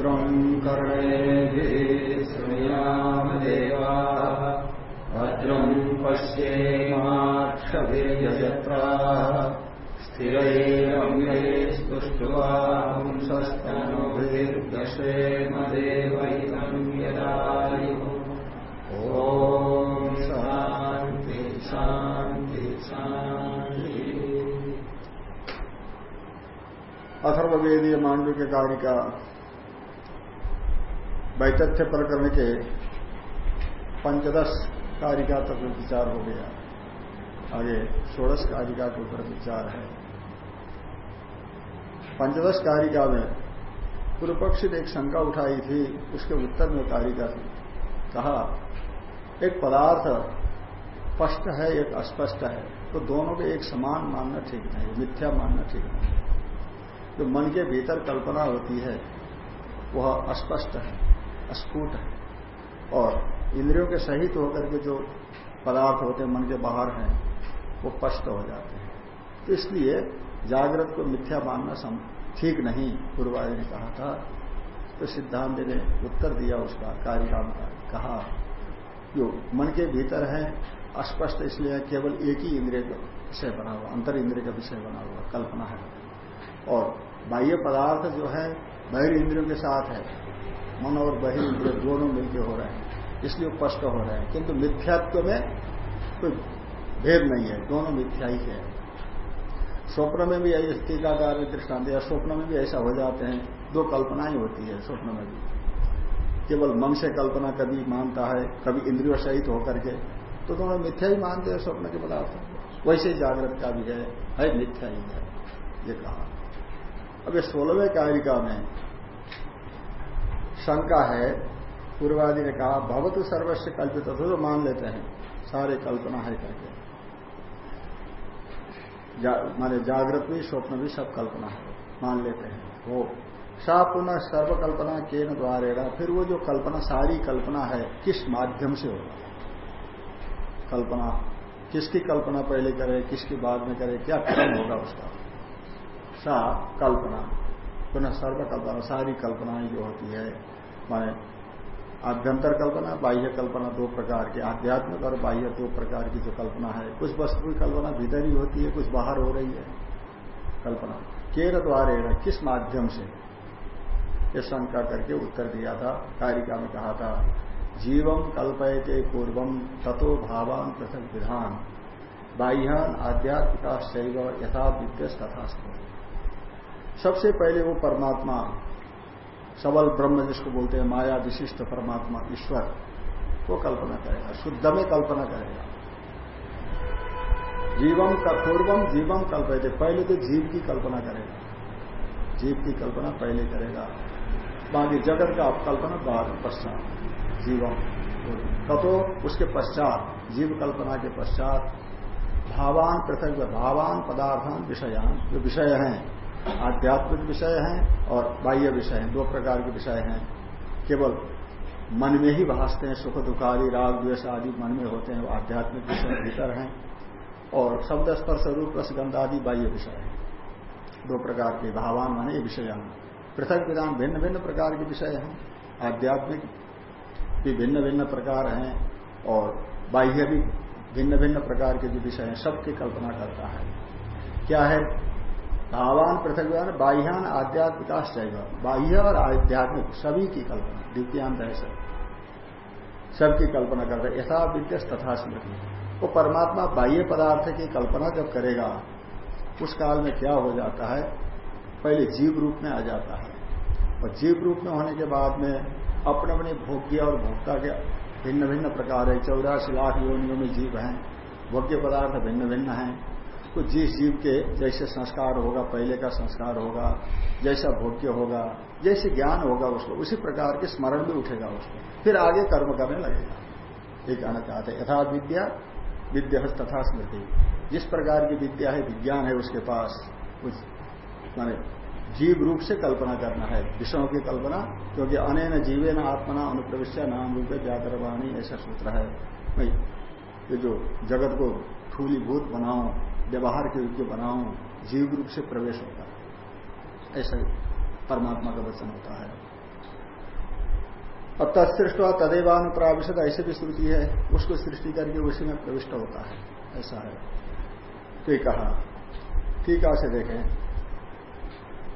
भद्रम् कर्णेभिः श्रृणुयामदेवाः भद्रम् पश्येमाक्षभिर्यजत्राः। स्थिरैरङ्गैस्तुष्ट्वांसस्तनुभिर्दशेमदेवैतम् यदायुः ॐ शान्ति शान्ति शान्ति। अथर्ववेदीय मांडव के का वैतथ्य प्रकरण के पंचदश कारिका तक विचार हो गया। आगे षोड़श कारिका के ऊपर विचार है। पंचदश कारिका में पूर्व पक्षी ने एक शंका उठाई थी, उसके उत्तर में कारिका थी। कहा, एक पदार्थ स्पष्ट है, एक अस्पष्ट है तो दोनों को एक समान मानना ठीक नहीं, मिथ्या मानना ठीक नहीं। जो मन के भीतर कल्पना होती है, वह अस्पष्ट है। अस्फुट है। और इंद्रियों के सहित होकर के जो पदार्थ होते हैं, मन के बाहर हैं, वो स्पष्ट हो जाते हैं। तो इसलिए जागृत को मिथ्या मानना ठीक नहीं पूर्वाज ने कहा था। तो सिद्धांत ने उत्तर दिया उसका कार्यकाल का, कहा जो मन के भीतर है, अस्पष्ट इसलिए केवल एक ही इंद्रिय का विषय बना हुआ, अंतर इंद्रिय का विषय बना हुआ, कल्पना है। और बाह्य पदार्थ जो है, बहिर इंद्रियों के साथ है मन और बहिर इंद्रिय दोनों मिलकर हो रहे हैं। इसलिए स्पष्ट हो रहे हैं। किंतु मिथ्यात्व में कोई भेद नहीं है। दोनों मिथ्या ही है। स्वप्न में भी ऐसे टीकाकार दृष्टांत या स्वप्न में भी ऐसा हो जाते हैं। दो कल्पनाएँ होती है स्वप्न में भी। केवल मन से कल्पना कभी मानता है, कभी इंद्रियों सहित होकर के। तो दोनों मिथ्या ही मानते हैं स्वप्न के पदार्थ। वैसे जागृत का भी है मिथ्या ही है, ये कहा। अब ये सोलहवें कारिका में शंका है पूर्वादि ने कहा भवतु सर्वस्व कल्पित तो, तो मान लेते हैं। सारे कल्पना है करके। जा, माने जागृत भी स्वप्न भी सब कल्पना है। मान लेते हैं। वो सा पुनः सर्वकल्पना के न फिर वो जो कल्पना सारी कल्पना है किस माध्यम से होगा कल्पना किसकी कल्पना पहले करे किसकी बाद में करे क्या क्रम होगा उसका? सा कल्पना पुनः सर्वकल्पना सारी कल्पनाएँ जो होती है माने आभ्यंतर कल्पना, बाह्य कल्पना दो प्रकार की, आध्यात्मिक और बाह्य दो प्रकार की जो कल्पना है। कुछ वस्तु की कल्पना भीतर ही होती है, कुछ बाहर हो रही है। कल्पना। केर द्वारे किस माध्यम से? ये शंका करके उत्तर दिया था, कारिका में कहा था जीवम कल्पयते पूर्वम ततो भावान पृथक विधान। बाह्यान आध्यात्मिका शैव यथा विद्यस तथा सबसे पहले वो परमात्मा सबल ब्रह्म जिसको बोलते हैं, माया विशिष्ट परमात्मा, ईश्वर को कल्पना करेगा, शुद्ध में कल्पना करेगा। जीवम का पूर्वम, जीवम कल्पयते पहले तो जीव की कल्पना करेगा। जीव की कल्पना पहले करेगा, बाकी जगत का कल्पना बाद पश्चात, जीवम ततो उसके पश्चात, जीव कल्पना के पश्चात, भावान पृथक, भावान पदार्थान विषयान, जो विषय हैं आध्यात्मिक विषय हैं और बाह्य विषय हैं, दो प्रकार के विषय हैं। केवल मन में ही भासते हैं, सुख दुखादि, राग द्वेष आदि मन में होते हैं आध्यात्मिक विषय भीतर हैं। और शब्द स्पर्श रूप रसगंध आदि बाह्य विषय है। दो प्रकार के भावान माने विषय पृथक विधान भिन्न भिन्न प्रकार के विषय हैं। आध्यात्मिक भी भिन्न भिन्न प्रकार हैं और बाह्य भी भिन्न भिन्न प्रकार के जो विषय हैं, सबकी कल्पना करता है। क्या है? भावान पृथक बाह्यान आध्यात्मिकाश बाह्य और आध्यात्मिक, सभी की कल्पना, द्वितीयांत है सब। सबकी कल्पना करता है। यथा विद्य तथा स्मृति। वो परमात्मा बाह्य पदार्थ की कल्पना जब करेगा, उस काल में क्या हो जाता है? पहले जीव रूप में आ जाता है। और जीव रूप में होने के बाद में अपने अपने भोग्य और भोक्ता के भिन्न भिन्न प्रकार है। चौरासी लाख योनियों में जीव हैं। भोग्य पदार्थ भिन्न भिन्न हैं। तो जिस जीव के जैसे संस्कार होगा, पहले का संस्कार होगा, जैसा भोग्य होगा, जैसे ज्ञान होगा उसको, उसी प्रकार के स्मरण भी उठेगा उसको। फिर आगे कर्म करने लगेगा। ये कहना चाहते यथा विद्या विद्या तथा स्मृति। जिस प्रकार की विद्या है, विज्ञान है उसके पास कुछ माने जीव रूप से कल्पना करना है, विषयों की कल्पना, क्योंकि अनैन जीवे न आत्मना अनुप्रविश्य नाम रूप व्याकरवाणी ऐसा सूत्र है। ये जो जगत को ठूलीभूत बनाओ व्यवहार के योग्य बनाऊँ, जीव रूप से प्रवेश होता है। ऐसा परमात्मा का वचन होता है। और तत्सृष्ट तदेवानुप्राविशत ऐसे भी श्रुति है, उसको सृष्टि करके उसी में प्रविष्ट होता है। ऐसा है। तो कहा। टीका से देखें।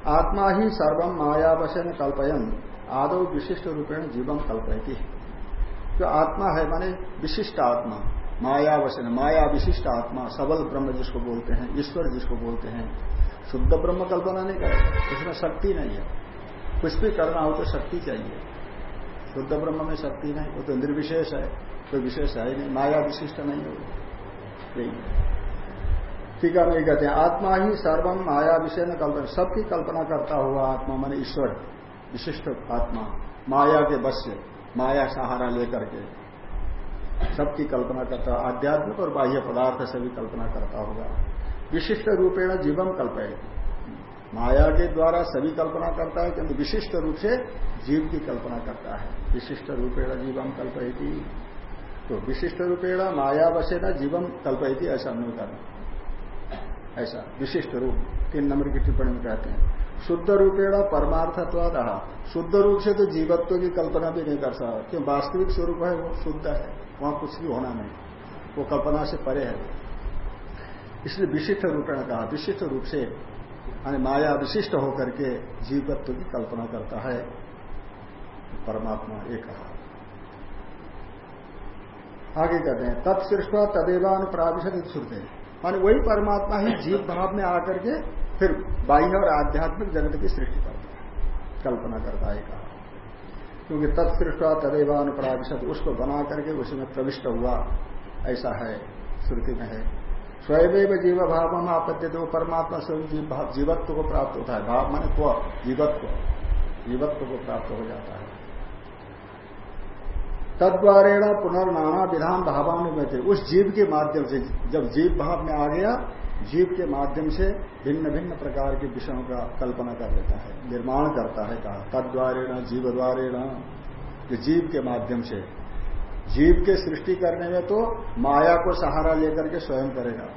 आत्मा ही सर्वम मायावशन कल्पयन, आदो विशिष्ट रूपेण जीवम कल्पयती। जो आत्मा है, माने विशिष्ट आत्मा। मायावशन माया विशिष्ट आत्मा, सबल ब्रह्म जिसको बोलते हैं, ईश्वर जिसको बोलते हैं, शुद्ध ब्रह्म कल्पना नहीं करेगा उसमें शक्ति नहीं है। कुछ भी करना हो तो शक्ति चाहिए। शुद्ध ब्रह्म में शक्ति नहीं, वो तो निर्विशेष है, कोई विशेष है ही नहीं माया विशिष्ट नहीं हो यही ठीक है नहीं कहते हैं, आत्मा ही सर्वम माया विषय में कल्पना, सबकी कल्पना करता हुआ आत्मा, मान ईश्वर, विशिष्ट आत्मा, माया के से माया सहारा लेकर के। सबकी कल्पना करता, आध्यात्मिक और बाह्य पदार्थ से भी कल्पना करता होगा। विशिष्ट रूपेण जीवम कल्पय माया के द्वारा सभी कल्पना करता है, किंतु विशिष्ट रूप से जीव की कल्पना करता है। विशिष्ट रूपेण जीवम कल्पयती। तो विशिष्ट रूपेण माया न जीवम कल्पयती, ऐसा नहीं करना ऐसा, विशिष्ट रूप, तीन नंबर की टिप्पणी में कहते हैं। शुद्ध रूपेण परमार्थत्वाद। शुद्ध रूप से तो जीवत्व की कल्पना भी नहीं कर सकता। क्यों? वास्तविक स्वरूप है वो, शुद्ध है। वहाँ कुछ भी होना नहीं। वो कल्पना से परे है। इसलिए विशिष्ट रूपेण कहा, विशिष्ट रूप से, यानी माया विशिष्ट होकर के जीवत्व की कल्पना करता है। परमात्मा एक कहा। आगे कहते हैं तत्सृष्ट तदेवान प्राविशत श्रुते मानी वही परमात्मा ही जीव भाव में आकर के फिर बाह्य और आध्यात्मिक जगत की सृष्टि करता है। कल्पना करता है कहा। क्योंकि तत्सृष्ट तदेवान प्राविशत उसको बना करके उसी में प्रविष्ट हुआ। ऐसा है, श्रुति में है। स्वयं जीव भाव में आपत्ति वो परमात्मा स्वयं जीव भाव जीवत्व को प्राप्त होता है। भाव माने त्व, जीवत्व। जीवत्व को प्राप्त हो जाता है। तद्वारेण पुनर्नाना विधान भावानुगत उस जीव के माध्यम से, जब जीव भाव में आ गया जीव के माध्यम से भिन्न भिन्न प्रकार के विषयों का कल्पना कर लेता है, निर्माण करता है कहा। तद्वारेण जीव द्वारेण जीव के माध्यम से। जीव के सृष्टि करने में तो माया को सहारा लेकर के स्वयं करेगा।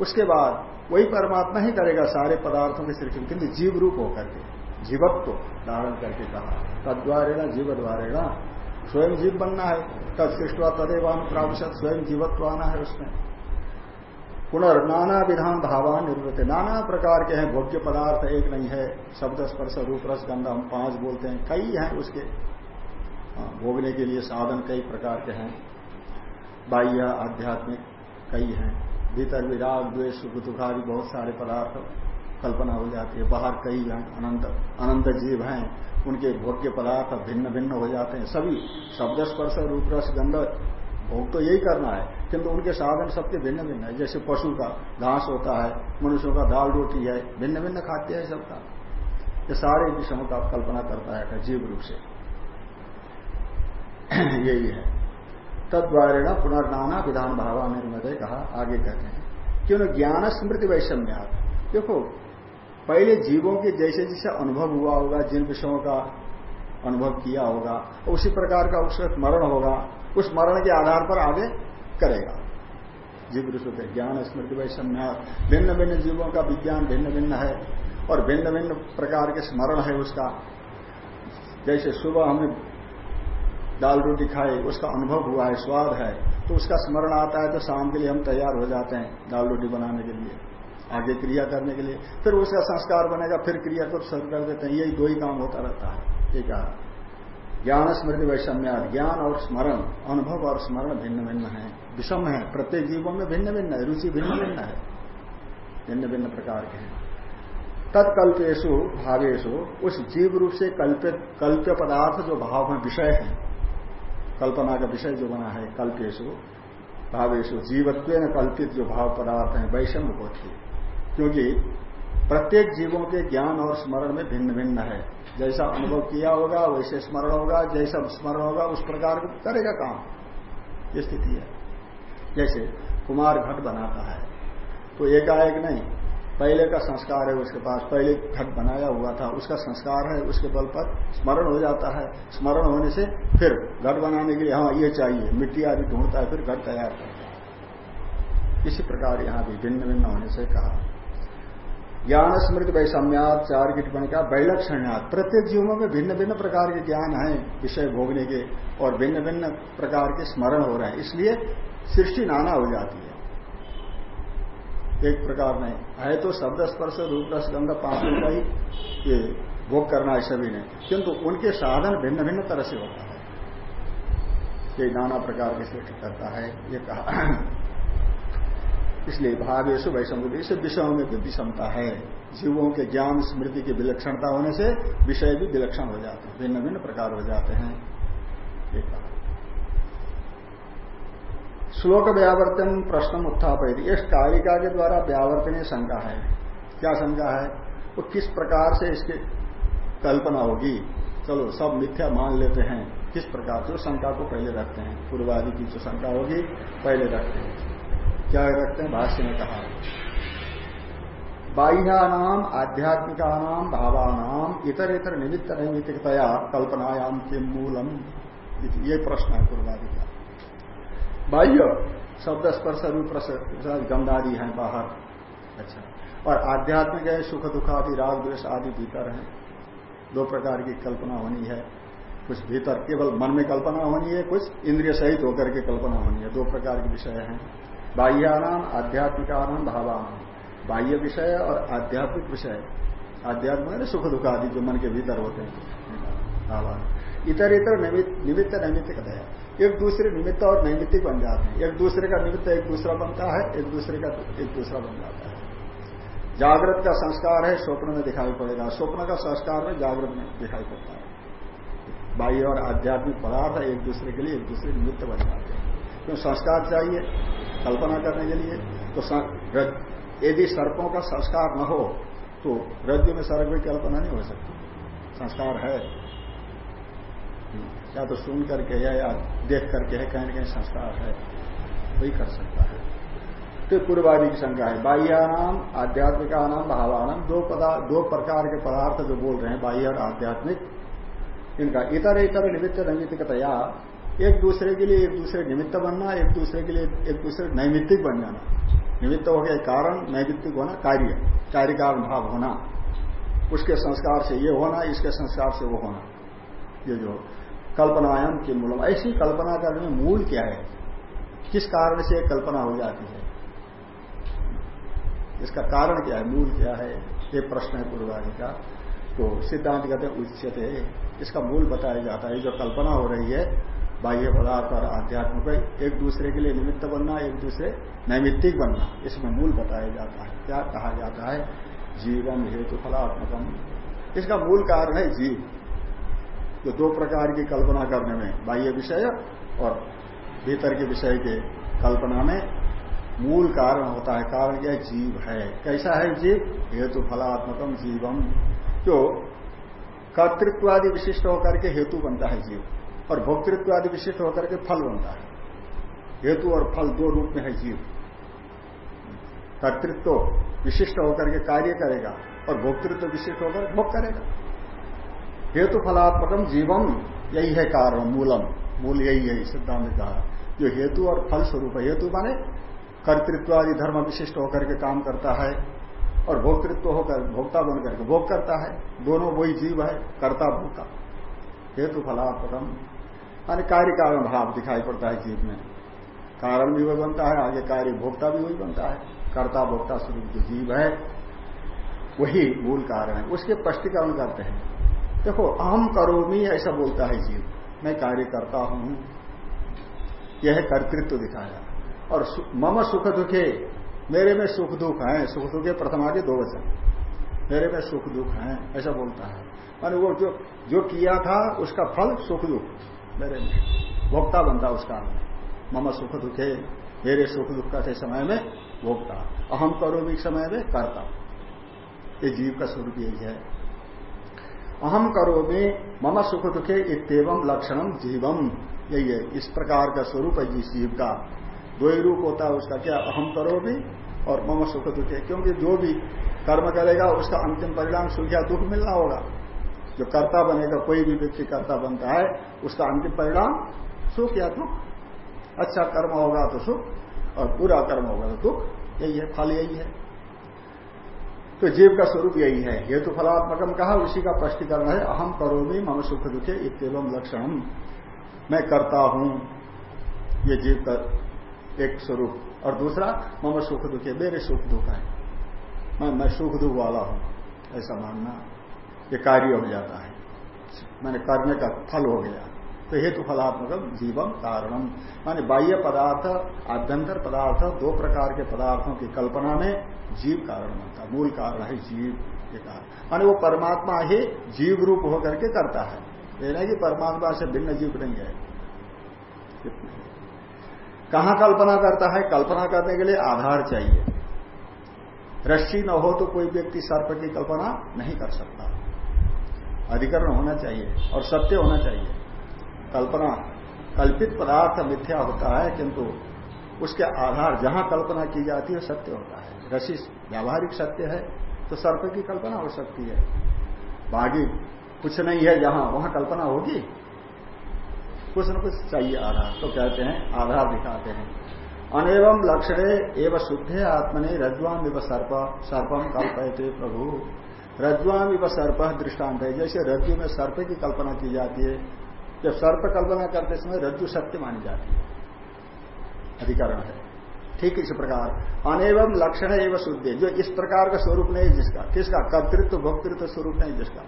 उसके बाद वही परमात्मा ही करेगा, सारे पदार्थों की सृष्टि किंतु जीव रूप होकर के, जीवत्व धारण करके कहा। तद्वारेणा जीव द्वारेणा स्वयं जीव बनना है। तद सृष्टवा तदेवान प्रावशत स्वयं जीवत्व आना है उसमें। पुनर् नाना विधान भावान निर्वृत नाना प्रकार के हैं भोग्य पदार्थ एक नहीं है। शब्द स्पर्श रूप रस गंधा हम पाँच बोलते हैं। कई हैं उसके। हाँ, भोगने के लिए साधन कई प्रकार के हैं। बाह्य आध्यात्मिक कई हैं। भीतर विराग द्वेष सुख दुखादि बहुत सारे पदार्थ कल्पना हो जाती है। बाहर कई हैं अनंत अनंत जीव हैं। उनके भोग्य पदार्थ भिन्न भिन्न हो जाते हैं। सभी शब्द स्पर्श रूप रस गंध भोग तो यही करना है। किंतु उनके साधन सबके भिन्न भिन्न है। जैसे पशु का घास होता है, मनुष्यों का दाल रोटी है भिन्न भिन्न खाद्य है सबका। ये सारे विषयों का कल्पना करता है जीव रूप से। यही है। तद्वारेण पुनर्नाना विधान भावा निर्मत कहा, आगे कहते हैं। क्यों ज्ञान स्मृति वैषम्य देखो, पहले जीवों के जैसे जैसे अनुभव हुआ होगा, जिन विषयों का अनुभव किया होगा, उसी प्रकार का उसका स्मरण होगा। उस स्मरण के आधार पर आगे करेगा। जीव ऋषि ज्ञान, स्मृति, वैषम्य भिन्न भिन्न जीवों का विज्ञान भिन्न भिन्न है और भिन्न भिन्न प्रकार के स्मरण है उसका। जैसे सुबह हमें दाल रोटी खाए उसका अनुभव हुआ है, स्वाद है तो उसका स्मरण आता है तो शाम के लिए हम तैयार हो जाते हैं दाल रोटी बनाने के लिए, आगे क्रिया करने के लिए। फिर उसका संस्कार बनेगा, फिर क्रिया को शुरू कर देते हैं। यही दो ही काम होता रहता है। ठीक है? ज्ञान, स्मृति, वैषम्य, ज्ञान और स्मरण, अनुभव और स्मरण भिन्न भिन्न है। विषम है, प्रत्येक जीवों में भिन्न भिन्न है, रुचि भिन्न भिन्न है। भिन्न भिन्न प्रकार के हैं। तत्कल्पेशु भावेशु उस जीव रूप से कल्पित कल्प्य पदार्थ जो भाव में विषय है, कल्पना का विषय जो बना है कल्पेशु भावेशु जीवत्व कल्पित जो भाव पदार्थ है, वैषम्य होती क्योंकि प्रत्येक जीवों के ज्ञान और स्मरण में भिन्न भिन्न है। जैसा अनुभव किया होगा, वैसे स्मरण होगा, जैसा स्मरण होगा, उस प्रकार करेगा काम। ये स्थिति है। जैसे कुमार घट बनाता है। तो एकाएक नहीं, पहले का संस्कार है उसके पास, पहले घट बनाया हुआ था, उसका संस्कार है, उसके बल पर स्मरण हो जाता है। स्मरण होने से फिर घट बनाने के लिए हाँ ये चाहिए, मिट्टी आदि ढूंढता है, फिर घट तैयार करता है। इसी प्रकार यहाँ भी भिन्न भिन्न होने से कहा। ज्ञान स्मृति वैषम्यात चार की टिप्पणी का वैलक्षण्यात प्रत्येक जीवों में भिन्न भिन्न प्रकार के ज्ञान है, विषय भोगने के, और भिन्न भिन्न प्रकार के स्मरण हो रहे हैं। इसलिए सृष्टि नाना हो जाती है। एक प्रकार नहीं है तो शब्द स्पर्श, रूप रस, गंध, पाँचों का ही ये भोग करना है सभी ने। किंतु उनके साधन भिन्न भिन्न तरह से होता है। ये नाना प्रकार के सृष्टि करता है, ये कहा। इसलिए भावेशु वैषम इस विषयों में भी विषमता है। जीवों के ज्ञान, स्मृति की विलक्षणता होने से विषय भी विलक्षण हो जाते हैं भिन्न भिन्न प्रकार हो जाते हैं। श्लोक व्यावर्तन प्रश्न उत्थापित इस कालिका के द्वारा व्यावर्तनीय शंका है। क्या शंका है? वो किस प्रकार से इसकी कल्पना होगी? चलो, सब मिथ्या मान लेते हैं। किस प्रकार से? शंका को पहले रखते हैं। पूर्वादि की जो शंका होगी, पहले रखते हैं। क्या रखते हैं? भाष्य में कहा। बाह्यानाम, आध्यात्मिकानाम, भावानाम इतर इतर निमित्त नैमित्तिकतया कल्पनायाम के मूलम ये प्रश्न है पूर्वादि का। बाह्य शब्द स्पर्श रूप गंधादि है बाहर। अच्छा। और आध्यात्मिक है, सुख दुख आदि, राग द्वेष आदि भीतर है। दो प्रकार की कल्पना होनी है। कुछ भीतर केवल मन में कल्पना होनी है, कुछ इंद्रिय सहित होकर के कल्पना होनी है। दो प्रकार के विषय हैं। बाह्यानाम, आध्यात्मिकानाम भावान बाह्य विषय और आध्यात्मिक विषय। आध्यात्मिक सुख दुख आदि जो मन के भीतर होते हैं। भावान इतर इतर निमित्त नैमित्तिक है एक दूसरे निमित्त और नैमित्तिक बन जाते हैं। एक दूसरे का निमित्त एक दूसरा बनता है, एक दूसरे का एक दूसरा बन जाता है। जागृत का संस्कार है, स्वप्न में दिखाई पड़ेगा। स्वप्न का संस्कार में जागृत में दिखाई पड़ता है। बाह्य और आध्यात्मिक पदार्थ एक दूसरे के लिए एक दूसरे निमित्त बन जाते हैं। क्यों संस्कार चाहिए कल्पना करने के लिए। तो यदि सर्पों का संस्कार न हो तो रज्जु में सर्प की कल्पना नहीं हो सकती। संस्कार है। या तो सुन करके है या देख करके है, कहीं न कहीं संस्कार है, वही कर सकता है। तो पूर्वादि की शंका है। बाह्यानाम आध्यात्मिका नाम भावानाम, दो पदार्थ दो प्रकार के पदार्थ जो बोल रहे हैं, बाह्य और आध्यात्मिक, इनका इतर इतर निमित्त नैमित्तिकतया, एक दूसरे के लिए एक दूसरे निमित्त बनना, एक दूसरे के लिए एक दूसरे नैमित्तिक बन जाना निमित्त हो गया कारण, नैमित्तिक होना कार्य कार्य का भाव होना। उसके संस्कार से ये होना, इसके संस्कार से वो होना। ये जो कल्पनायाम के मूलम। ऐसी कल्पना करने में मूल क्या है? किस कारण से कल्पना हो जाती है? इसका कारण क्या है? मूल क्या है? ये प्रश्न है पूर्वादि का। तो सिद्धांत कहते हैं उच्चते इसका मूल बताया जाता है। जो कल्पना हो रही है, बाह्य पदार्थ और आध्यात्म को एक दूसरे के लिए निमित्त बनना, एक दूसरे नैमित्तिक बनना, इसमें मूल बताया जाता है। क्या कहा जाता है? जीवन हेतु फलात्मकम। इसका मूल कारण है जीव। जो दो प्रकार की कल्पना करने में, बाह्य विषय और भीतर के विषय के कल्पना में मूल कारण होता है, कारण क्या जीव है। कैसा है जीव? हेतु फलात्मकम जीवम। जो कर्तृत्वादि विशिष्ट होकर के हेतु बनता है जीव, और भोक्तृत्व आदि विशिष्ट होकर के फल बनता है। हेतु और फल दो रूप में है जीव। कर्तृत्व विशिष्ट होकर के कार्य करेगा, और भोक्तृत्व विशिष्ट होकर भोग करेगा। हेतु फलात्मकम जीवम यही है कारण मूलम मूल यही है सिद्धांत ने कहा जो हेतु और फल स्वरूप है। हेतु माने कर्तृत्व आदि धर्म विशिष्ट होकर के काम करता है और भोक्तृत्व होकर, भोक्ता बन करके भोग करता है। दोनों वही जीव है, कर्ता, भोक्ता। हेतु फलात्मकम माने कार्य कारण भाव दिखाई पड़ता है जीव में। कारण भी वही बनता है, आगे कार्य भोक्ता भी वही बनता है। कर्ता, भोक्ता स्वरूप जो जीव है, वही मूल कारण है। उसके स्पष्टीकरण करते हैं। देखो, अहम करोमी, ऐसा बोलता है जीव। मैं कार्य करता हूँ। यह कर्तृत्व दिखाया। और मम सुख दुखे, मेरे में सुख दुख है। सुख दुखे प्रथम आगे दो वचन। मेरे में सुख दुख है, ऐसा बोलता है। माने वो जो जो किया था, उसका फल सुख दुख, मेरे में। भोक्ता बनता उसका। मम सुख दुखे, मेरे सुख दुख का समय में भोक्ता। अहम करो भी समय में करता। ये जीव का स्वरूप यही है। अहम करो में मम सुख दुखे इतम लक्षणम जीवम। यही है, इस प्रकार का स्वरूप है जिस जीव का। दो ही रूप होता है, उसका क्या अहम करो भी और मम सुख दुखे क्योंकि जो भी कर्म करेगा, उसका अंतिम परिणाम सुख या दुख मिलना होगा। जो कर्ता बनेगा, कोई भी व्यक्ति कर्ता बनता है, उसका अंतिम परिणाम सुख या दुख। अच्छा कर्म होगा तो सुख और बुरा कर्म होगा तो दुख। यही है, फल यही है। तो जीव का स्वरूप यही है। हेतु फलात्मकम कहा, उसी का स्पष्टीकरण है अहम करोमी मम सुख दुखे इतम लक्षण मैं करता हूँ ये जीव का एक स्वरूप। और दूसरा, मम सुख दुखे, मेरे सुख दुख है। मैं मैं सुख दुख वाला हूँ, ऐसा मानना ये कार्य हो जाता है। मैंने करने का फल हो गया। तो हेतु फलात्मक जीवम कारणम। माने बाह्य पदार्थ, आभ्यंतर पदार्थ, दो प्रकार के पदार्थों की कल्पना में जीव कारण बनता है, मूल कारण है जीव ये कारण। माने वो परमात्मा ही जीव रूप होकर के करता है। ये नहीं कि परमात्मा से भिन्न जीव नहीं है। कहाँ कल्पना करता है? कल्पना करने के लिए आधार चाहिए। रस्सी न हो तो कोई व्यक्ति सर्प की कल्पना नहीं कर सकता। अधिकरण होना चाहिए और सत्य होना चाहिए। कल्पना, कल्पित पदार्थ मिथ्या होता है, किंतु उसके आधार, जहाँ कल्पना की जाती है, सत्य होता है। रसी व्यावहारिक सत्य है तो सर्प की कल्पना हो सकती है। बागी, कुछ नहीं है जहाँ वहाँ कल्पना होगी। कुछ न कुछ चाहिए आधार तो कहते हैं, आधार दिखाते हैं। अनेवम लक्षणे एवं शुद्धे आत्मने रज्वाम विव सर्प सर्पम कल्पयते प्रभु। रज्वाम विव सर्प दृष्टांत है। जैसे रज्जु में सर्प की कल्पना की जाती है, जब सर्प कल्पना करते समय रज्जु सत्य मानी जाती है। अधिकरण है। ठीक इस प्रकार। अनेवम लक्षण है एवं शुद्ध। जो इस प्रकार का स्वरूप नहीं जिसका। किसका? कर्तृत्व भोक्तृत्व स्वरूप नहीं जिसका।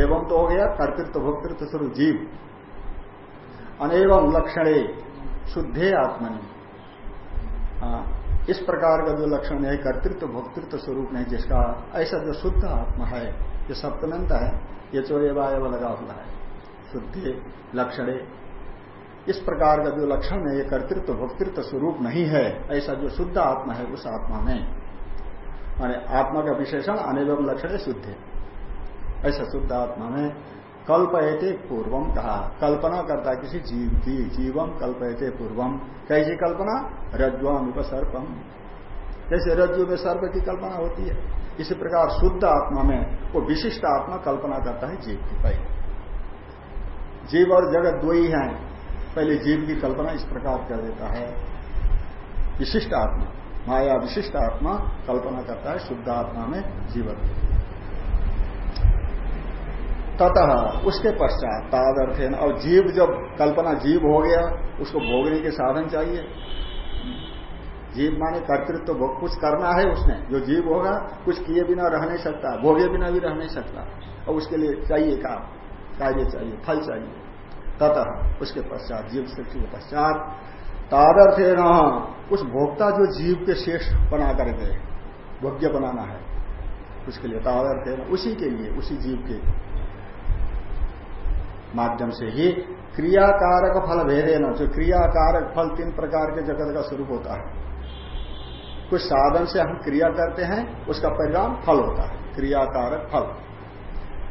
एवं तो हो गया कर्तृत्व भोक्तृत्व स्वरूप जीव। अनेवम लक्षणे शुद्धे आत्मनि। हाँ, इस प्रकार का जो लक्षण है कर्तृत्व भोक्तृत्व स्वरूप नहीं जिसका ऐसा जो शुद्ध आत्मा है ये सप्तमंत है ये चोरेवाय लगा हुआ है। शुद्धि लक्षणे इस प्रकार का जो लक्षण है, ये कर्तृत्व, भोक्तृत्व स्वरूप नहीं है, ऐसा जो शुद्ध आत्मा है, उस आत्मा में। माने आत्मा का विशेषण अनिवम लक्षण है, शुद्ध ऐसा शुद्ध आत्मा में कल्पयते पूर्वम कहा। कल्पना करता किसी जीव की जीवम कल्पयते पूर्वम कैसी कल्पना? रज्वाम सर्पम जैसे रज्जु में सर्प की कल्पना होती है। इसी प्रकार शुद्ध आत्मा में वो विशिष्ट आत्मा कल्पना करता है जीव की। पहले जीव और जगत दो ही हैं। पहले जीव की कल्पना इस प्रकार कर देता है। विशिष्ट आत्मा, माया विशिष्ट आत्मा कल्पना करता है, शुद्ध आत्मा में जीवन। ततः उसके पश्चात तादर्थ और जीव जब कल्पना जीव हो गया, उसको भोगने के साधन चाहिए। जीव माने कर्तृत्व तो कुछ करना है उसने, जो जीव होगा, कुछ किए बिना रह नहीं सकता, भोगे बिना भी रह नहीं सकता। और उसके लिए चाहिए काम, कार्य चाहिए, फल चाहिए। ततः उसके पश्चात, जीव सृष्टि के पश्चात तादर्थ न उस भोक्ता जो जीव के शेष बना करके भोग्य बनाना है, उसके लिए तादर्थ है उसी के लिए, उसी जीव के माध्यम से ही क्रियाकारक फल भेदे न जो क्रियाकारक फल तीन प्रकार के जगत का स्वरूप होता है। कुछ साधन से हम क्रिया करते हैं, उसका परिणाम फल होता है, क्रियाकारक फल।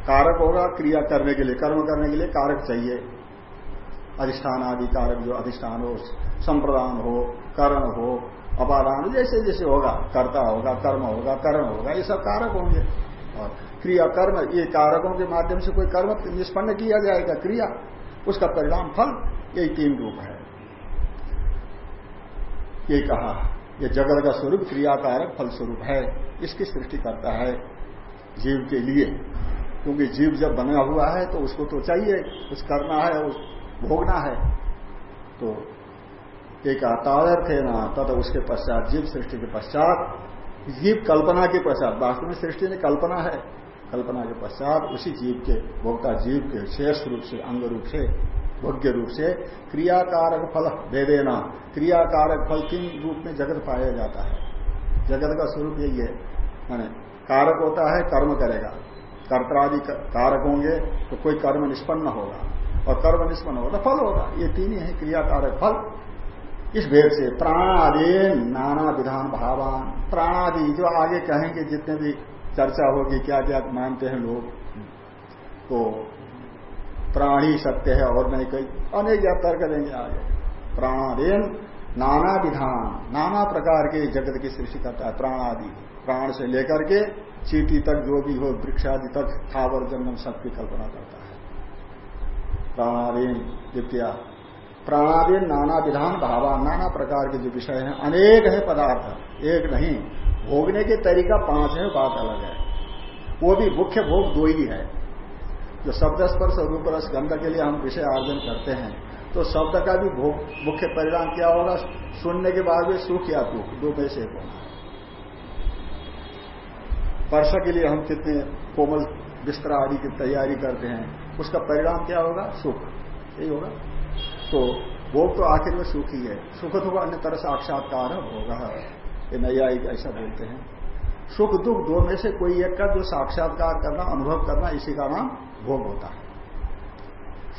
कारक होगा, क्रिया करने के लिए, कर्म करने के लिए कारक चाहिए। अधिष्ठान आदि कारक जो अधिष्ठान हो, संप्रदान हो, कर्ण हो, अपादान जैसे जैसे होगा, कर्ता होगा, कर्म होगा, कर्ण होगा, ये सब कारक होंगे। और क्रिया कर्म, ये कारकों के माध्यम से कोई कर्म निष्पन्न किया जाएगा, क्रिया, उसका परिणाम फल यही तीन रूप है। ये कहा, ये जगत का स्वरूप क्रियाकारक फल स्वरूप है, इसकी सृष्टि करता है जीव के लिए। क्योंकि जीव जब बना हुआ है तो उसको तो चाहिए, कुछ करना है भोगना है। तो एक तादर्थ है ना, तथा उसके पश्चात, जीव सृष्टि के पश्चात, जीव कल्पना के पश्चात, वास्तव में सृष्टि ने कल्पना है। कल्पना के पश्चात उसी जीव के, भोक्ता जीव के शेष रूप से, अंग रूप से, भोग्य रूप से क्रियाकारक फल दे देना क्रियाकारक फल किन रूप में जगत पाया जाता है? जगत का स्वरूप यही है। माने कारक होता है, कर्म करेगा। कर्तरादि कारक होंगे तो कोई कर्म निष्पन्न होगा। और कर्म निष्पन्न होगा तो फल होगा। ये तीन ही है क्रियाकारक फल। इस भेद से प्राणादि नाना विधान भावान। प्राणादि जो आगे कहेंगे, जितने भी चर्चा होगी क्या क्या मानते हैं लोग तो प्राणी सत्य है और नहीं कोई। अनेक या तर्क देंगे आगे। प्राणादीन नाना विधान, नाना प्रकार के जगत की सृष्टि करता है प्राणादि। प्राण से लेकर के चीटी तक, जो भी हो, वृक्षादि तक, थावर जंगम सबकी कल्पना करता है। प्राणादीन द्वितीय। प्राणादीन नाना विधान भावा, नाना प्रकार के जो विषय हैं, अनेक है पदार्थ, एक नहीं। भोगने के तरीका पाँच है, बात अलग है। वो भी मुख्य भोग दो ही है। जो शब्द स्पर्श रूप रस गंध के लिए हम विषय आर्जन करते हैं तो शब्द का भी भोग मुख्य परिणाम क्या होगा? सुनने के बाद भी सुख या दुख, दो में से होना वर्षा के लिए हम कितने कोमल बिस्तर आदि की तैयारी करते हैं उसका परिणाम क्या होगा? सुख। यही होगा। तो भोग तो आखिर में सुख ही है। सुख दुख अन्य तरह साक्षात्कार होगा। ये नैयायिक ऐसा बोलते हैं। सुख दुख दो में से कोई एक का जो साक्षात्कार करना, अनुभव करना, इसी का नाम भोग होता है।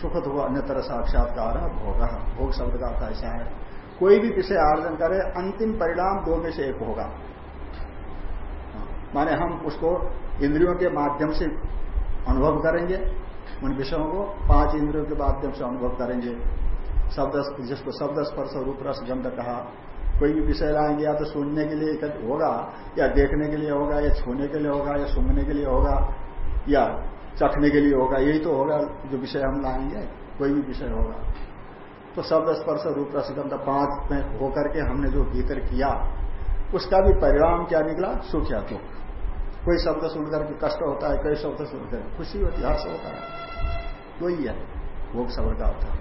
सुख दुख अन्य तरह साक्षात्कार भोग भोग शब्द का अर्थ ऐसा है। कोई भी विषय आर्जन करे, अंतिम परिणाम दो में से एक होगा। माने हम उसको इंद्रियों के माध्यम से अनुभव करेंगे उन विषयों को पाँच इंद्रियों के माध्यम से अनुभव करेंगे। शब्द, जिसको शब्द स्पर्श रूप रस गंध कहा। कोई भी विषय लाएँगे, या तो सुनने के लिए होगा, या देखने के लिए होगा, या छूने के लिए होगा, या सुनने के लिए होगा, या चखने के लिए होगा, यही तो होगा जो विषय हम लाएँगे, कोई भी विषय होगा। तो शब्द स्पर्श रूप रस गंध पाँच में होकर के हमने जो भीतर किया, उसका भी परिणाम क्या निकला? सुख या दुख कोई शब्द सुनकर के कष्ट होता है, कई शब्द सुनकर खुशी होती हर्ष होता है। वही है, भोग शब्द का होता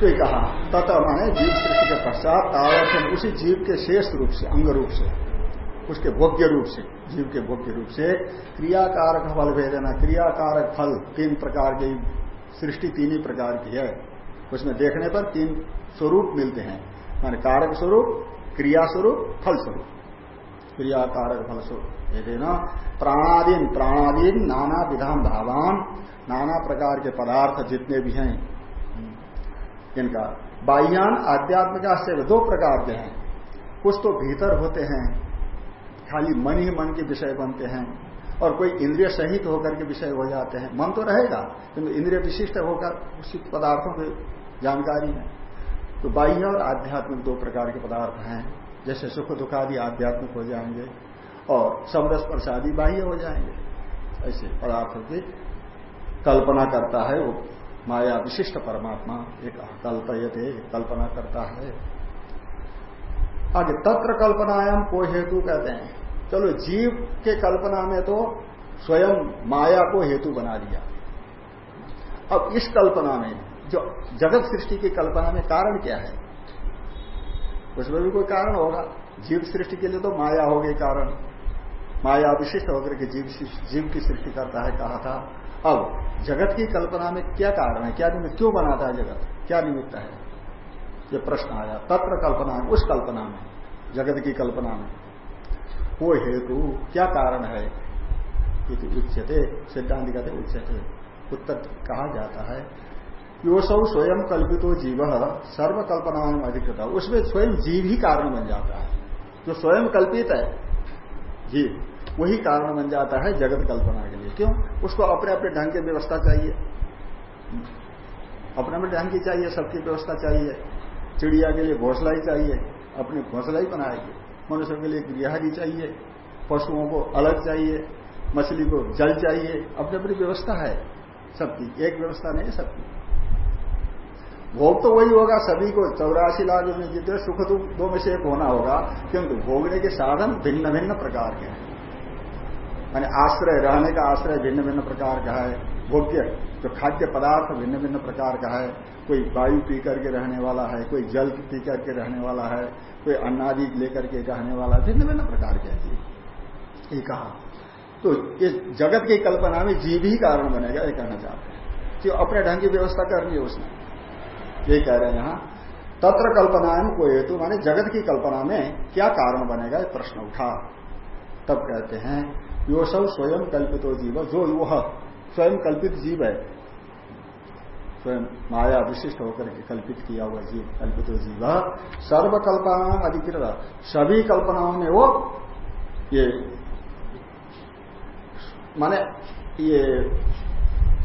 तो कहा तथा माने जीव सृष्टि के पश्चात तावत उसी जीव के शेष रूप से, अंग रूप से, उसके भोग्य रूप से, जीव के भोग्य रूप से क्रियाकारक फल भेदना, क्रियाकारक फल तीन प्रकार की, सृष्टि तीन ही प्रकार की है। उसमें देखने पर तीन स्वरूप मिलते हैं। माने कारक स्वरूप, क्रिया स्वरूप, फल स्वरूप। क्रियाकारक फल स्वरूप प्राणादीन प्राणादीन नाना विधान भावान, नाना प्रकार के पदार्थ जितने भी हैं, इनका। बाह्यान आध्यात्मिक से दो प्रकार के हैं। कुछ तो भीतर होते हैं, खाली मन ही मन के विषय बनते हैं, और कोई इंद्रिय सहित होकर के विषय हो जाते हैं। मन तो रहेगा, किंतु इंद्रिय विशिष्ट होकर उसी पदार्थों की जानकारी है। तो बाह्य और आध्यात्मिक दो प्रकार के पदार्थ हैं। जैसे सुख दुख आदि आध्यात्मिक हो जाएँगे और समरस प्रसादी बाह्य हो जाएँगे। ऐसे पदार्थों की कल्पना करता है वो माया विशिष्ट परमात्मा, एक कल्पयते कल्पना करता है। आगे तत्र कल्पनायाम को हेतु कहते हैं। चलो जीव के कल्पना में तो स्वयं माया को हेतु बना दिया। अब इस कल्पना में, जो जगत सृष्टि की कल्पना में कारण क्या है? उसमें भी कोई कारण होगा। जीव सृष्टि के लिए तो माया होगी कारण। माया विशिष्ट होकर के जीव जीव की सृष्टि करता है, कहा था। अब, जगत की कल्पना में क्या कारण है? क्या निमित्त क्यों बनाता है जगत? क्या निमित्त है? ये प्रश्न आया। तत्र कल्पना है, उस कल्पना में, जगत की कल्पना में। वो हेतु क्या कारण है? उच्चते सिद्धांत कहते उच्चते उत्तर कहा जाता है यो सब स्वयं कल्पितो जीव सर्व कल्पना में अधिकृत। उसमें स्वयं जीव ही कारण बन जाता है। जो स्वयं कल्पित है, जीव, वही कारण बन जाता है जगत कल्पना के लिए। क्यों? उसको अपने अपने ढंग की व्यवस्था चाहिए। अपने अपने ढंग की चाहिए, सबकी व्यवस्था चाहिए। चिड़िया के लिए घोसला ही चाहिए, अपनी घोसला ही। बनाएगी मनुष्य के लिए गृहरी चाहिए, पशुओं को अलग चाहिए, मछली को जल चाहिए। अपनी अपनी व्यवस्था है। सबकी, एक व्यवस्था नहीं सबकी। भोग तो वही होगा, सभी को चौरासी लाख में जितने सुख दुख दो में से एक होना होगा किंतु भोगने के साधन भिन्न भिन्न प्रकार के हैं। माने आश्रय, रहने का आश्रय भिन्न भिन्न प्रकार का है, भोग्य, जो खाद्य पदार्थ भिन्न भिन्न प्रकार का है, कोई वायु पी करके रहने वाला है, कोई जल पी करके रहने वाला है, कोई अन्नादि लेकर के रहने वाला है भिन्न भिन्न प्रकार के ये कहा। तो ये जगत की कल्पना में जीव ही कारण बनेगा, ये कहना चाहते हैं। कि अपने ढंग की व्यवस्था करनी है उसने ये कह रहे हैं यहाँ, तत्र कल्पना में कोई हेतु, माने जगत की कल्पना में क्या कारण बनेगा, ये प्रश्न उठा। तब कहते हैं यो सब स्वयं कल्पित जीव, जो वह स्वयं कल्पित जीव है, स्वयं माया विशिष्ट होकर के कल्पित किया हुआ जीव, कल्पित जीव सर्व कल्पना अधिकृत, सभी कल्पनाओं में वो, ये, माने ये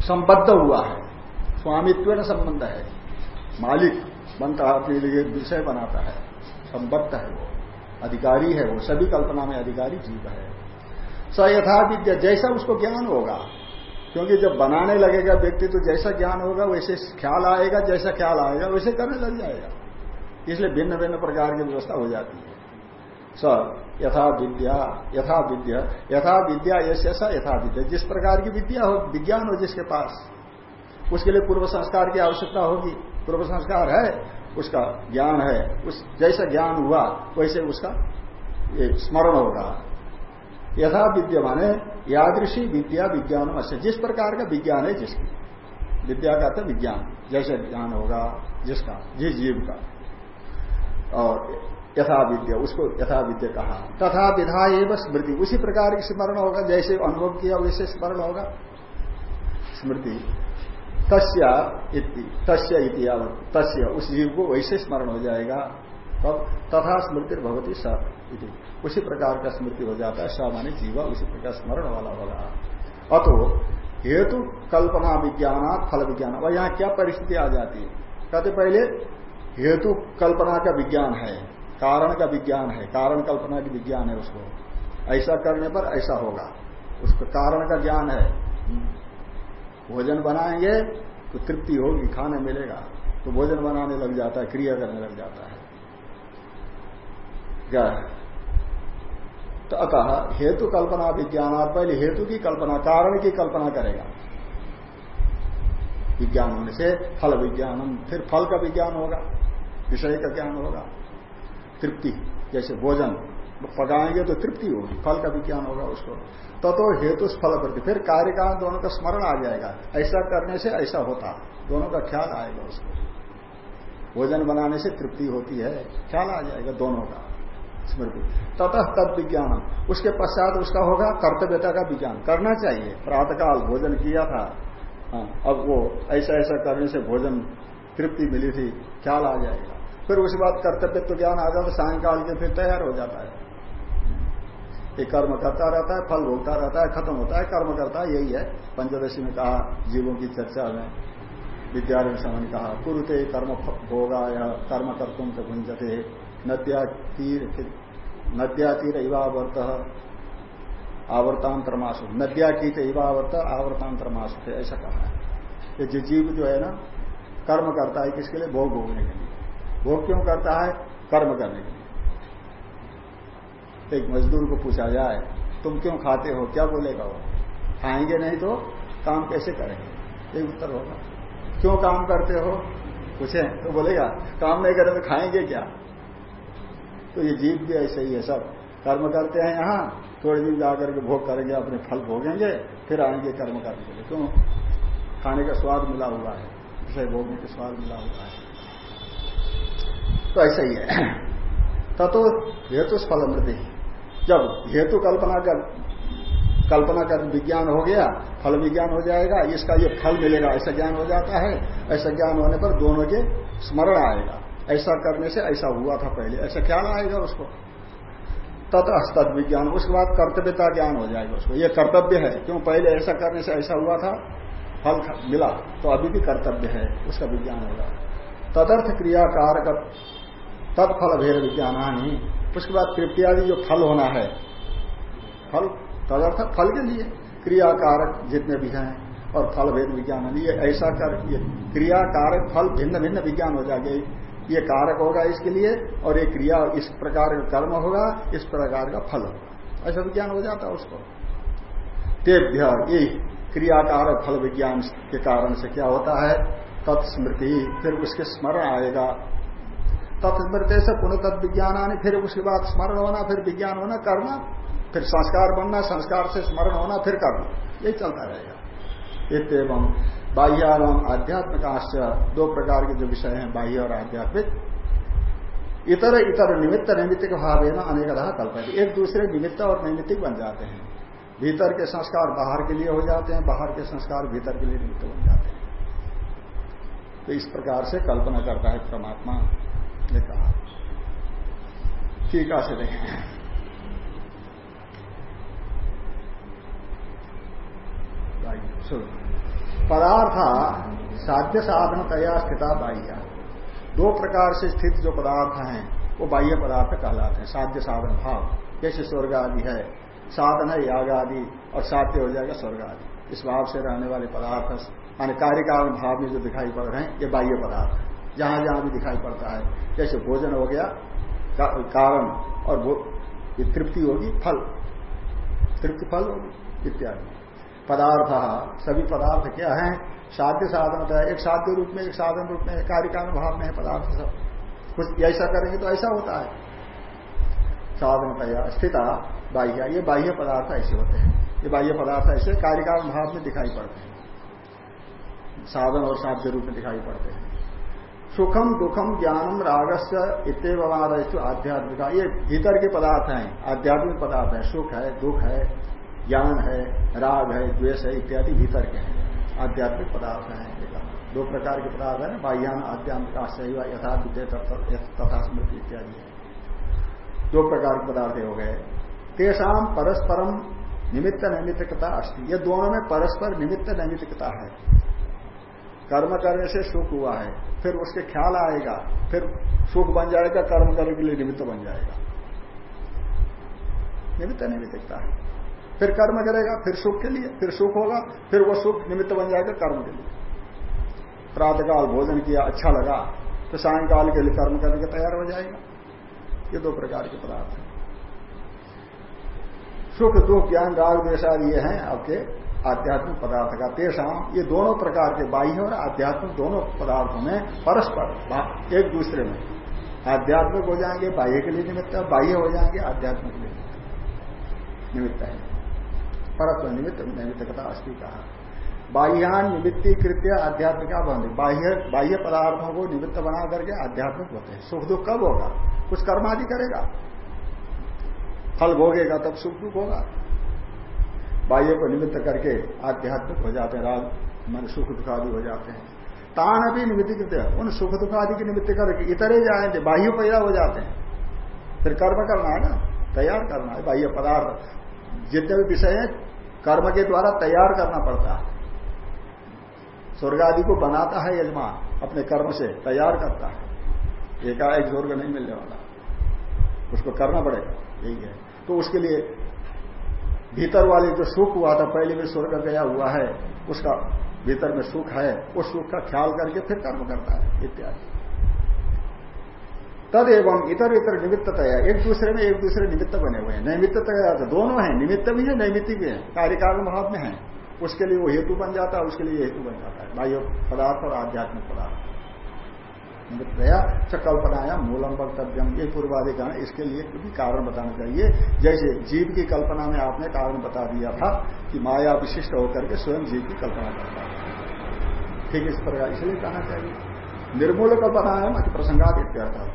संबद्ध हुआ है, स्वामित्व संबंध है। मालिक बनता है अपने लिए विषय बनाता है, संबद्ध है वो, अधिकारी है वो, सभी कल्पना में अधिकारी जीव है। स यथा विद्या, जैसा उसको ज्ञान होगा, क्योंकि जब बनाने लगेगा व्यक्ति तो जैसा ज्ञान होगा, वैसे ख्याल आएगा, जैसा ख्याल आएगा, वैसे करने लग जाएगा। इसलिए भिन्न भिन्न प्रकार की व्यवस्था हो जाती है। स यथा विद्या यथा विद्या यथा विद्या ऐसे सा यथा विद्या। जिस प्रकार की विद्या हो, विज्ञान हो जिसके पास, उसके लिए पूर्व संस्कार की आवश्यकता होगी। पूर्व संस्कार है, उसका ज्ञान है, उस जैसा ज्ञान हुआ, वैसे उसका स्मरण होगा। यथा विद्या माने यादृशी विद्या विज्ञान अश्य जिस प्रकार का विज्ञान है जिसकी। विद्या का तो विज्ञान, जैसे ज्ञान होगा जिसका, जिस जीव का। और यथा विद्या, उसको यथा विद्या कहा। तथा विधा एवं स्मृति, उसी प्रकार की स्मरण होगा, जैसे अनुभव किया, वैसे स्मरण होगा। स्मृति। तस्या तस्य उस जीव को वैसे स्मरण हो जाएगा, तब तथा स्मृति भगवती स उसी प्रकार का स्मृति हो जाता है स माने जीवा, उसी प्रकार स्मरण वाला होगा अतो, हेतु कल्पना विज्ञान, फल विज्ञान और यहाँ क्या परिस्थिति आ जाती है? कहते पहले, हेतु कल्पना का विज्ञान है, कारण का विज्ञान है, कारण कल्पना की विज्ञान है उसको। ऐसा करने पर ऐसा होगा। उसको कारण का ज्ञान है। भोजन बनाएँगे तो तृप्ति होगी, खाने मिलेगा। तो भोजन बनाने लग जाता है, क्रिया करने लग जाता है। क्या? तो अतः हेतु कल्पना विज्ञान पहले हेतु की कल्पना, कारण की कल्पना करेगा। विज्ञान होने से फल विज्ञान फिर फल का विज्ञान होगा, विषय का ज्ञान होगा। तृप्ति, जैसे भोजन। पकाएँगे तो तृप्ति होगी फल का विज्ञान होगा उसको। तो, तो हेतु फल प्रति। फिर कार्य का दोनों का स्मरण आ जाएगा। ऐसा करने से ऐसा होता। दोनों का ख्याल आएगा उसको। भोजन बनाने से तृप्ति होती है। ख्याल आ जाएगा दोनों का स्मृति ततः तद विज्ञान उसके पश्चात उसका होगा कर्तव्यता का विज्ञान। करना चाहिए। प्रातकाल भोजन किया था। हाँ, अब वो ऐसा ऐसा करने से भोजन तृप्ति मिली थी। ख्याल आ जाएगा। फिर उसके बाद कर्तव्य तो ज्ञान आ जाता। सायंकाल के फिर तैयार हो जाता है। ये कर्म करता रहता है, फल भोगता रहता है, खत्म होता है, कर्म करता है, यही है। पंचदशी में कहा, जीवों की चर्चा में विद्यालय समय ने कहा, कुरुते कर्म भोगा या कर्म कर्तुम तो गुंजते नद्या तीर नद्या तीर इवावर्त नद्या की इवावर्त आवर्तांतर थे, ऐसा कहा है। ये जो जीव जो है ना, कर्म करता है किसके लिए? भोग भोगने के लिए। भोग क्यों करता है? कर्म करने के लिए। एक मजदूर को पूछा, जाए, तुम क्यों खाते हो? क्या बोलेगा वो? खाएँगे नहीं तो काम कैसे करेंगे? एक उत्तर होगा। क्यों काम करते हो? पूछे। तो बोलेगा, काम नहीं करें तो खाएँगे क्या? तो ये जीव भी ऐसे ही है सब। कर्म करते हैं यहाँ, थोड़े दिन जाकर के भोग करेंगे, अपने फल भोगेंगे, फिर आएँगे कर्म करने के लिए। क्यों? खाने का स्वाद मिला हुआ है। विषय भोगने का स्वाद मिला हुआ है। तो ऐसा ही है। ततो हेतु फल मृति जब हेतु कल्पना कर कल्पना कर विज्ञान हो गया, फल विज्ञान हो जाएगा, इसका ये फल मिलेगा, ऐसा ज्ञान हो जाता है, ऐसा ज्ञान होने पर दोनों के स्मरण आएगा। ऐसा करने से ऐसा हुआ था पहले, ऐसा ख्याल आएगा उसको। तद विज्ञान उसके बाद कर्तव्यता ज्ञान हो जाएगा उसको। ये कर्तव्य है, क्यों पहले ऐसा करने से ऐसा हुआ था? फल मिला तो अभी भी कर्तव्य है, उसका विज्ञान होगा। तदर्थ क्रियाकार तत्फल भेद विज्ञानानी उसके बाद तृप्ति आदि जो फल होना है, फल तदर्थ फल के लिए क्रियाकारक जितने भी हैं, और फल भेद विज्ञान, ये ऐसा कर, ये क्रियाकारक फल भिन्न भिन्न विज्ञान हो जाएँगे। ये कारक होगा इसके लिए, और ये क्रिया इस प्रकार का कर्म होगा, इस प्रकार का फल होगा। ऐसा विज्ञान हो जाता है उसको। तेभ्य, ये क्रियाकारक फल विज्ञान के कारण से क्या होता है? तत्स्मृति, फिर उसके स्मरण आएगा। तत्स्मृत से पुनः तत् विज्ञान आने फिर उसके बाद स्मरण होना, फिर विज्ञान होना, करना, फिर संस्कार बनना, संस्कार से स्मरण होना, फिर करना। यही चलता रहेगा। इतम बाह्य एवं आध्यात्मिक दो प्रकार के जो विषय हैं, बाह्य और आध्यात्मिक। इतर इतर निमित्त नैमित्तिक भाव है ना अनेकदा कल्पना एक दूसरे निमित्त और नैमित्तिक बन जाते हैं। भीतर के संस्कार बाहर के लिए हो जाते हैं, बाहर के संस्कार भीतर के लिए निमित्त बन जाते हैं। तो इस प्रकार से कल्पना करता है परमात्मा। ने कहा। टीका से देखें पदार्थ साध्य साधन तया स्थिता बाह्य। दो प्रकार से स्थित जो पदार्थ हैं, वो बाह्य पदार्थ कहलाते हैं। साध्य साधन भाव, जैसे स्वर्ग आदि है। साधन है याग आदि, और साध्य हो जाएगा स्वर्ग आदि। इस भाव से रहने वाले पदार्थ मान कार्यकाल भाव में जो दिखाई पड़ रहे हैं, ये बाह्य पदार्थ जहाँ जहाँ भी दिखाई पड़ता है। जैसे भोजन हो गया कारण और तृप्ति होगी, फल। तृप्ति, फल होगी, इत्यादि। पदार्थ, सभी पदार्थ क्या है? साध्य साधन होता है। एक साध्य रूप में, एक साधन रूप में कार्य का भाव में है पदार्थ सब। कुछ ऐसा करेंगे तो ऐसा होता है। साधनतया स्थिता, बाह्य। ये बाह्य पदार्थ ऐसे होते हैं। ये बाह्य पदार्थ ऐसे कार्यकाल भाव में दिखाई पड़ते हैं। साधन और साध्य रूप में दिखाई पड़ते हैं। सुखम दुखम ज्ञानम रागस्य इतवाद आध्यात्मिक ये भीतर के पदार्थ हैं, आध्यात्मिक पदार्थ है। सुख है, दुख है, ज्ञान है, राग है, द्वेष है, इत्यादि भीतर के हैं। आध्यात्मिक पदार्थ हैं दो प्रकार के पदार्थ है, बाह्यान, आध्यात्मिक, आश्रय, यथा तथा स्मृति इत्यादि है। दो प्रकार के पदार्थ हो गए। तेषाम परस्परम निमित्त नैमित्तिकता अस्थि ये दोनों में परस्पर निमित्त नैमित्तिकता है। कर्म करने से सुख हुआ है। फिर उसके ख्याल आएगा, फिर सुख बन जाएगा, कर्म करने के लिए निमित्त बन जाएगा। निमित्त नहीं दिखता है। फिर कर्म करेगा, फिर सुख के लिए, फिर सुख होगा, फिर वो सुख निमित्त बन जाएगा कर्म के लिए। प्रातकाल भोजन किया अच्छा लगा तो सायंकाल के लिए कर्म करने के तैयार हो जाएगा। ये दो प्रकार के पदार्थ हैं। सुख दुख ज्ञान राग देशादि ये हैं आपके। आध्यात्मिक पदार्थ का तेषाम ये दोनों प्रकार के बाह्य और आध्यात्मिक दोनों पदार्थों में परस्पर एक दूसरे में। आध्यात्मिक हो जाएँगे बाह्य के लिए निमित्त है बाह्य हो जाएँगे आध्यात्मिक के लिए निमित्त। है। परस्पर निमित्त, निमित्तकता अस्थि कहा। बाह्यान निमित्तीकृत्य आध्यात्मिका बंद। बाह्य बाह्य पदार्थों को निमित्त बना करके आध्यात्मिक होते हैं। सुख दुख कब होगा? कुछ कर्मादि करेगा? फल भोगेगा तब सुख दुख होगा। बाह्य को निमित्त करके आध्यात्मिक हो जाते हैं, राग, मन, सुख दुखादि हो जाते हैं। तान भी निमित्त करते उन सुख, दुख आदि की निमित्त करके इतरे जाएँगे बाह्य पैदा हो जाते हैं। फिर कर्म करना है ना? तैयार करना है, बाह्य पदार्थ। जितने भी विषय है, कर्म के द्वारा तैयार करना पड़ता है। स्वर्ग आदि को बनाता है यजमान, अपने कर्म से तैयार करता है। एकाएक स्वर्ग नहीं मिलने वाला। उसको करना पड़ेगा, यही है। तो उसके लिए भीतर वाले जो सुख हुआ था, पहले में स्वर्ग गया हुआ है, उसका भीतर में सुख है, उस सुख का ख्याल करके फिर कर्म करता है, इत्यादि। तद एवं इतर इतर निमित्त तया एक दूसरे में एक दूसरे निमित्त बने हुए हैं। नैमित्ततया तो दोनों है, निमित्त भी है, नैमित्त भी है। कार्यकाल भाव में है। उसके लिए वो हेतु बन जाता है, उसके लिए हेतु बन जाता है। बाह्य पदार्थ और आध्यात्मिक पदार्थ। गया च कल्पनाया मूलम वक्तव्यम। ये पूर्वाधिकार इसके लिए भी कारण बताना चाहिए। जैसे जीव की कल्पना में आपने कारण बता दिया था कि माया विशिष्ट होकर के स्वयं जीव की कल्पना करता है। ठीक इस प्रकार इसलिए कहना चाहिए। निर्मूल कल्पना है अति प्रसंगात इत्यर्थ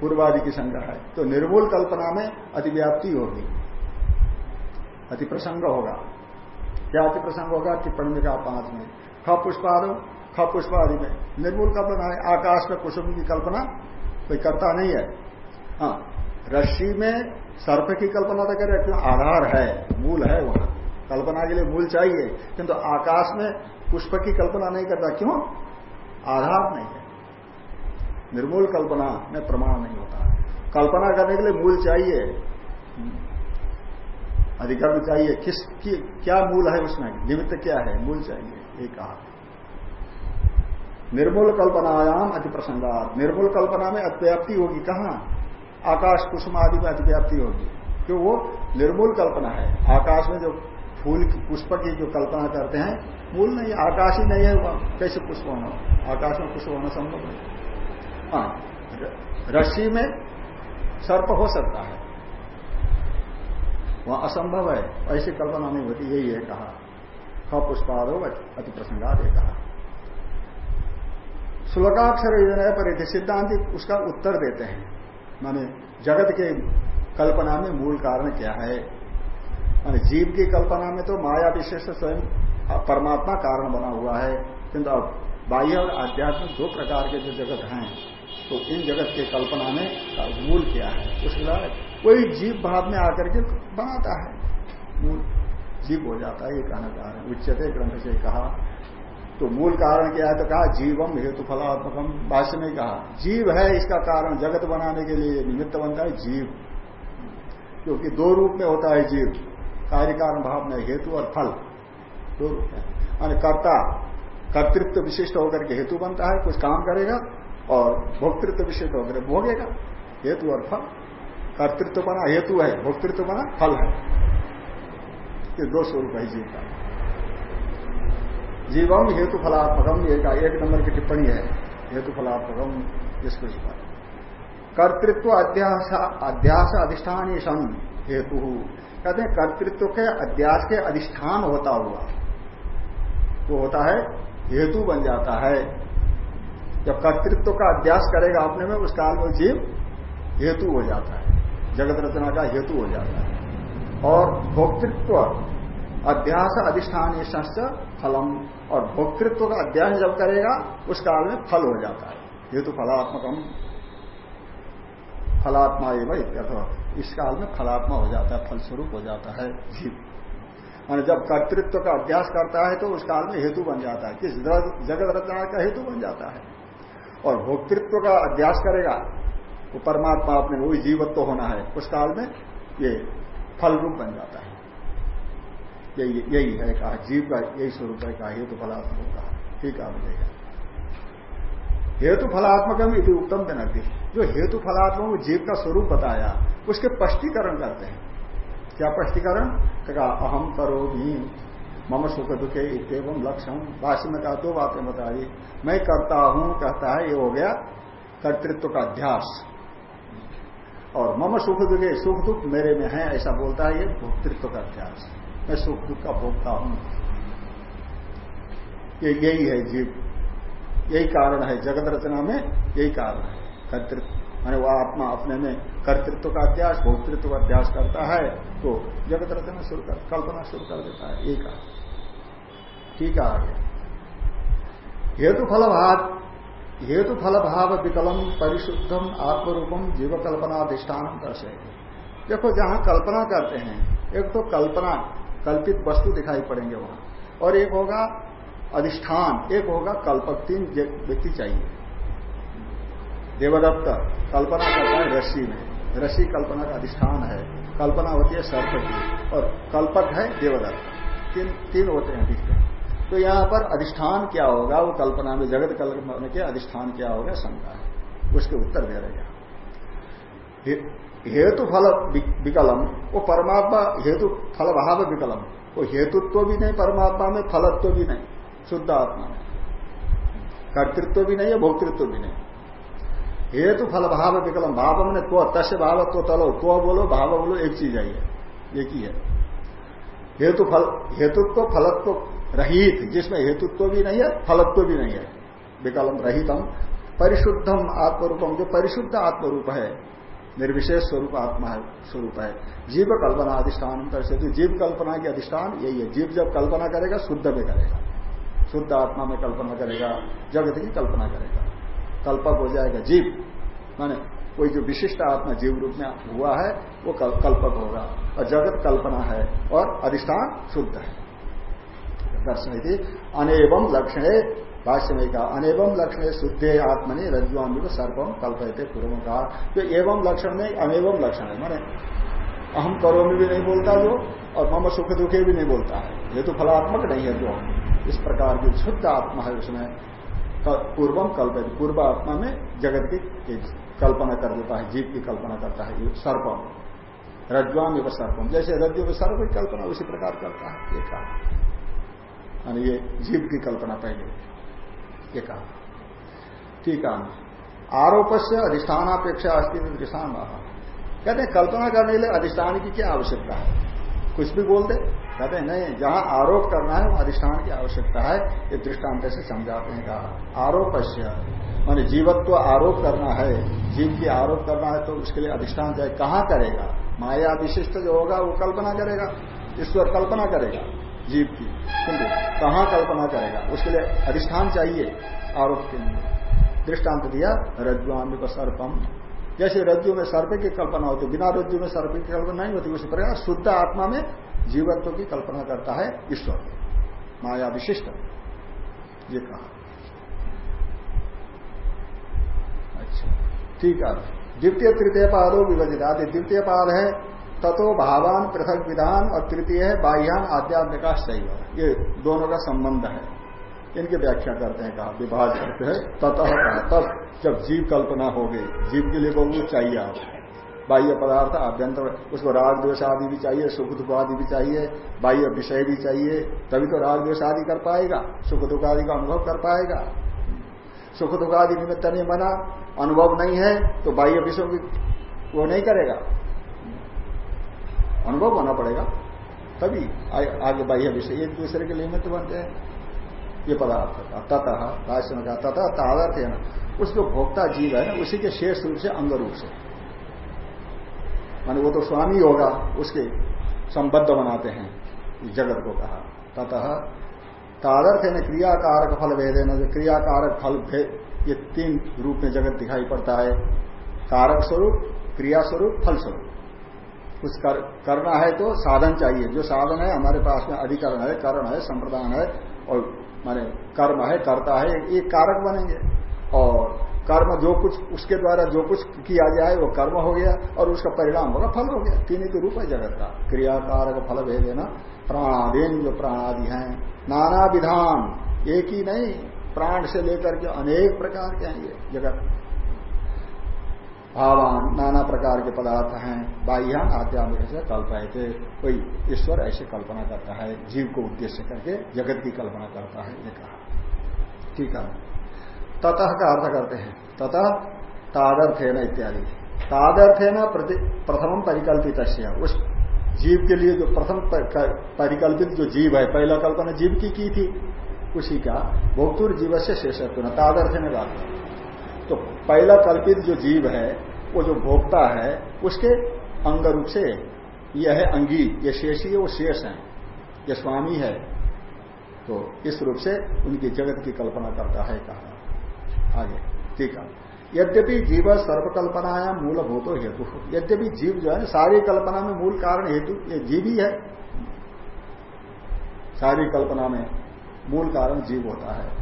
पूर्वादि की संज्ञा है। तो निर्मूल कल्पना में अतिव्याप्ति होगी। अति प्रसंग होगा। क्या अति प्रसंग होगा? टिप्पणी का पाँच में। ख पुष्पादो ख पुष्प आदि में निर्मूल कल्पना है आकाश में कुसुम की कल्पना कोई करता नहीं है। हाँ रस्सी में सर्प की कल्पना तो करे क्यों? आधार है मूल है वहाँ। कल्पना के लिए मूल चाहिए किंतु तो आकाश में पुष्प की कल्पना नहीं करता क्यों? आधार नहीं है। निर्मूल कल्पना में प्रमाण नहीं होता। कल्पना करने के लिए मूल चाहिए। अधिकरण चाहिए। किस की, क्या मूल है उसमें? निमित्त क्या है? मूल चाहिए ये कहा निर्मूल कल्पनायाम अति प्रसंगात निर्मूल कल्पना में अतिव्याप्ति होगी। कहा? आकाश कुसुम आदि में अतिव्याप्ति होगी। क्यों? वो निर्मूल कल्पना है। आकाश में जो फूल की पुष्प की जो कल्पना करते हैं मूल नहीं, आकाश ही नहीं है कैसे पुष्प होना? आकाश में पुष्प होना संभव नहीं। हाँ रस्सी में सर्प हो सकता है। वह असंभव है। ऐसी कल्पना नहीं होती। यही है कहा। पुष्पाद अति प्रसंगाद कहा श्लोकाक्षर योजना पर सिद्धांत उसका उत्तर देते हैं। माने जगत के कल्पना में मूल कारण क्या है? माने जीव की कल्पना में तो माया विशेष स्वयं परमात्मा कारण बना हुआ है। किंतु अब बाह्य और आध्यात्मिक दो प्रकार के जो जगत हैं तो इन जगत के कल्पना में मूल क्या है? उसके बाद कोई जीव भाव में आकर के बनाता है। मूल जीव हो जाता है, ये कहना चाह रहे हैं। उच्चते ग्रंथ से कहा तो मूल कारण क्या है? तो कहा, जीवम हेतु फलात्मकम। भाष्य में कहा, जीव है इसका कारण जगत बनाने के लिए निमित्त बनता है जीव। क्योंकि दो रूप में होता है जीव, कार्य कारण भाव में हेतु और फल। दो रूप में मान कर्ता, कर्तृत्व विशिष्ट होकर के हेतु बनता है, कुछ काम करेगा और भोक्तृत्व विशिष्ट होकर भोगेगा। हेतु और फल। कर्तृत्व बना हेतु है, भोक्तृत्व बना फल है। ये दो स्वरूप है जीव का। जीवम हेतु फलात्मकम एक एक नंबर की टिप्पणी है हेतु फलात्मकम इसको इस कर्तृत्व अध्यास अध्यास अधिष्ठान हेतु। कहते हैं, कर्तृत्व के अध्यास के अधिष्ठान होता हुआ, वो होता है, हेतु बन जाता है। जब कर्तृत्व का अध्यास करेगा अपने में, उस काल में जीव हेतु हो जाता है। जगत रचना का हेतु हो जाता है। और भोक्तृत्व, अध्यास अधिष्ठान फलम और भोक्तृत्व का अध्यास जब करेगा, उस काल में फल हो जाता है। हेतु फलात्मकम। फलात्मा एवं इस काल में फलात्मा हो जाता है, फलस्वरूप हो जाता है, जीव। मान जब कर्तृत्व का अभ्यास करता है तो उस काल में हेतु बन जाता है। किस जगत रचना का हेतु बन जाता है। और भोक्तृत्व का अभ्यास करेगा तो परमात्मा अपने वही जीवत्व होना है। उस काल में ये फल रूप बन जाता है। यही है कहा, जीव का यही स्वरूप है, कहा, हेतु फलात्मक कहा ठीक है मिलेगा हेतु फलात्मक इति उत्तम बनती जो हेतु फलात्मक जीव का स्वरूप बताया, उसके स्पष्टीकरण करते हैं। क्या स्पष्टीकरण? कहा अहम करो भी मम सुख दुखे इतम लक्ष्य भाष्य में कहा, दो बातें बता दी मैं करता हूँ, कहता है, ये हो गया कर्तृत्व का अध्यास। और मम सुख दुखे सुख दुख मेरे में है, ऐसा बोलता है, ये भोक्तृत्व का अध्यास। मैं सुख दुख का भोगता हूँ। ये यही है जीव। यही कारण है जगत रचना में यही कारण है कर्तृत्व। मैंने वह आत्मा अपने में कर्तृत्व का अध्यास भोक्तृत्व का अध्यास करता है तो जगत रचना शुरू कर, कल्पना शुरू कर देता है। एक ठीक है आगे। हेतु फल भाव हेतु फल भाव विकलम, परिशुद्धम, आत्मरूपम जीव कल्पना अधिष्ठान दर्शे देखो जहाँ कल्पना करते हैं, एक तो कल्पना कल्पित वस्तु दिखाई पड़ेंगे वहाँ। और एक होगा अधिष्ठान, एक होगा कल्पक तीन व्यक्ति चाहिए। देवदत्त, कल्पना करता है रस्सी में। रस्सी कल्पना का अधिष्ठान है। कल्पना होती है सर्प की और कल्पक है देवदत्त। तीन तीन होते हैं दिखते हैं तो यहाँ पर अधिष्ठान क्या होगा? वो कल्पना में, जगत कल्पना के अधिष्ठान क्या होगा? शंका है। उसके उत्तर दे रहे हेतु फल विकलम। वो परमात्मा हेतु फल भाव विकलम। वो हेतुत्व भी नहीं, परमात्मा में फलत्व भी नहीं, शुद्ध आत्मा में। कर्तृत्व भी नहीं है भोक्तृत्व भी नहीं। हेतु फल भाव विकलम। भाव मैंने तो तस्य भाव तो तलो तो बोलो, भाव बोलो, एक चीज़ आई है एक ही है? हेतु फल, हेतुत्व, फलत्व रहित, जिसमें हेतुत्व भी नहीं है, फलत्व भी नहीं है। विकलम रहितम। परिशुद्धम आत्मरूपम। जो परिशुद्ध आत्मरूप है निर्विशेष स्वरूप आत्मा है, स्वरूप है। जीव कल्पना अधिष्ठान से तो जीव कल्पना के अधिष्ठान यही है। जीव जब कल्पना करेगा, शुद्ध में करेगा। शुद्ध आत्मा में कल्पना करेगा, जगत की कल्पना करेगा। कल्पक हो जाएगा जीव। माने कोई जो विशिष्ट आत्मा जीव रूप में हुआ है, वो कल्पक होगा। और जगत कल्पना है और अधिष्ठान शुद्ध है। दर्शन थी अनेवम लक्षण भाष्य में कहा अनेवम लक्षण शुद्धे आत्मनि रज्जुआमी को सर्पम कल्पयते पूर्व कहा जो एवं लक्षण में अनेवम लक्षण है। माने अहम करो में भी नहीं बोलता जो, और मम सुख दुखे भी नहीं बोलता है। ये तो फलात्मक नहीं है जो। इस प्रकार की शुद्ध आत्मा है उसमें। पूर्वम कल्पित पूर्व आत्मा में जगत की कल्पना कर देता है, जीव की कल्पना करता है सर्पम रज्वाम एवं सर्पम जैसे रज्जु में सर्प की कल्पना उसी प्रकार करता है ये कहा ये जीव की कल्पना पहले। ये कहा। ठीक है आरोप से अधिष्ठानापेक्षा अस्थित दृष्टान कहते हैं, कल्पना करने के लिए अधिष्ठान की क्या आवश्यकता है? कुछ भी बोल दे। कहते हैं, नहीं, जहाँ आरोप करना है अधिष्ठान की आवश्यकता है। ये दृष्टांत से समझाते हैं, कहा। आरोप मानी जीवत्व आरोप करना है। जीव की आरोप करना है तो उसके लिए अधिष्ठान चाहिए कहाँ करेगा? माया विशिष्ट जो होगा, वो कल्पना करेगा। ईश्वर कल्पना करेगा। जीव की। सुनिए, कहाँ कल्पना करेगा? उसके लिए अधिष्ठान चाहिए, आरोप के लिए। दृष्टांत दिया रज्जुआमिक सर्पम जैसे रज्जु में सर्प की कल्पना होती, बिना रज्जु में सर्प की कल्पना नहीं होती, उसी प्रकार शुद्ध आत्मा में जीवत्व की कल्पना करता है ईश्वर माया विशिष्ट। ये कहा। अच्छा ठीक है। द्वितीय, तृतीय पादो विभजित। आदि, द्वितीय पाद है ततो भावान पृथक विधान और तृतीय है, बाह्यान आध्यात्मिक सही ये दोनों का संबंध है। इनकी व्याख्या करते हैं, कहा, विभाज करते हैं, ततः तब जब जीव कल्पना हो गई, जीव के लिए बहुत चाहिए आप बाह्य पदार्थ, आभ्यंतर, उसको राग द्वेष आदि भी चाहिए, सुख दुख आदि भी चाहिए, बाह्य विषय भी चाहिए, तभी तो राग द्वेष आदि कर पाएगा, सुख दुख आदि का अनुभव कर पाएगा। सुख दुख आदि निमित्त नहीं बना, अनुभव नहीं है तो बाह्य विषय वो नहीं करेगा। अनुभव होना पड़ेगा। तभी आगे बाह्य विषय, एक दूसरे के लिए निमित्त बनते हैं। ये पदार्थ ततः भाष्य में कहा ततः तादर्थ है ना उस जो भोक्ता जीव है ना, उसी के शेष रूप से अंग रूप से। माने वो तो स्वामी होगा, उसके संबद्ध बनाते हैं जगत को कहा। ततः तादर्थ है ना क्रियाकारक फल भेद है ना क्रियाकारक फल भेद ये तीन रूप में जगत दिखाई पड़ता है। कारक स्वरूप, क्रिया स्वरूप, फल स्वरूप। कुछ कर, करना है तो साधन चाहिए। जो साधन है हमारे पास में अधिकरण है करण है संप्रदान है और माने कर्म है करता है ये कारक बनेंगे। और कर्म जो कुछ उसके द्वारा जो कुछ किया जाए वो कर्म हो गया और उसका परिणाम होगा फल हो गया। तीन तो रूप है जगत का। क्रियाकारक फल भेद ना। प्राणादीन जो प्राणादि हैं। नाना विधान एक ही नहीं प्राण से लेकर के अनेक प्रकार के हैं ये जगत। भावान नाना प्रकार के पदार्थ हैं बाह्यान आध्यात्मिक से कल्पना थे कोई ईश्वर ऐसे कल्पना करता है, जीव को उद्देश्य करके जगत की कल्पना करता है, ये कहा। ठीक है। ततः का अर्थ करते हैं। ततः तादर्थ है न इत्यादि। तादर्थ है न प्रथम परिकल्पित उस जीव के लिए जो प्रथम परिकल्पित जो जीव है, पहला कल्पना जीव की की थी, उसी का भोक्तुर जीव से शेषत्व तादर्थ ने बात। तो पहला कल्पित जो जीव है, वो जो भोक्ता है, उसके अंग रूप से यह है अंगी, ये शेषी है, वो शेष है, ये स्वामी है। तो इस रूप से उनकी जगत की कल्पना करता है, कहा। आगे, ठीक है। यद्यपि जीव सर्वकल्पनाया मूलभूत हेतु, यद्यपि जीव जो है, सारी कल्पना में मूल कारण हेतु, ये जीव ही है। सारी कल्पना में मूल कारण जीव होता है।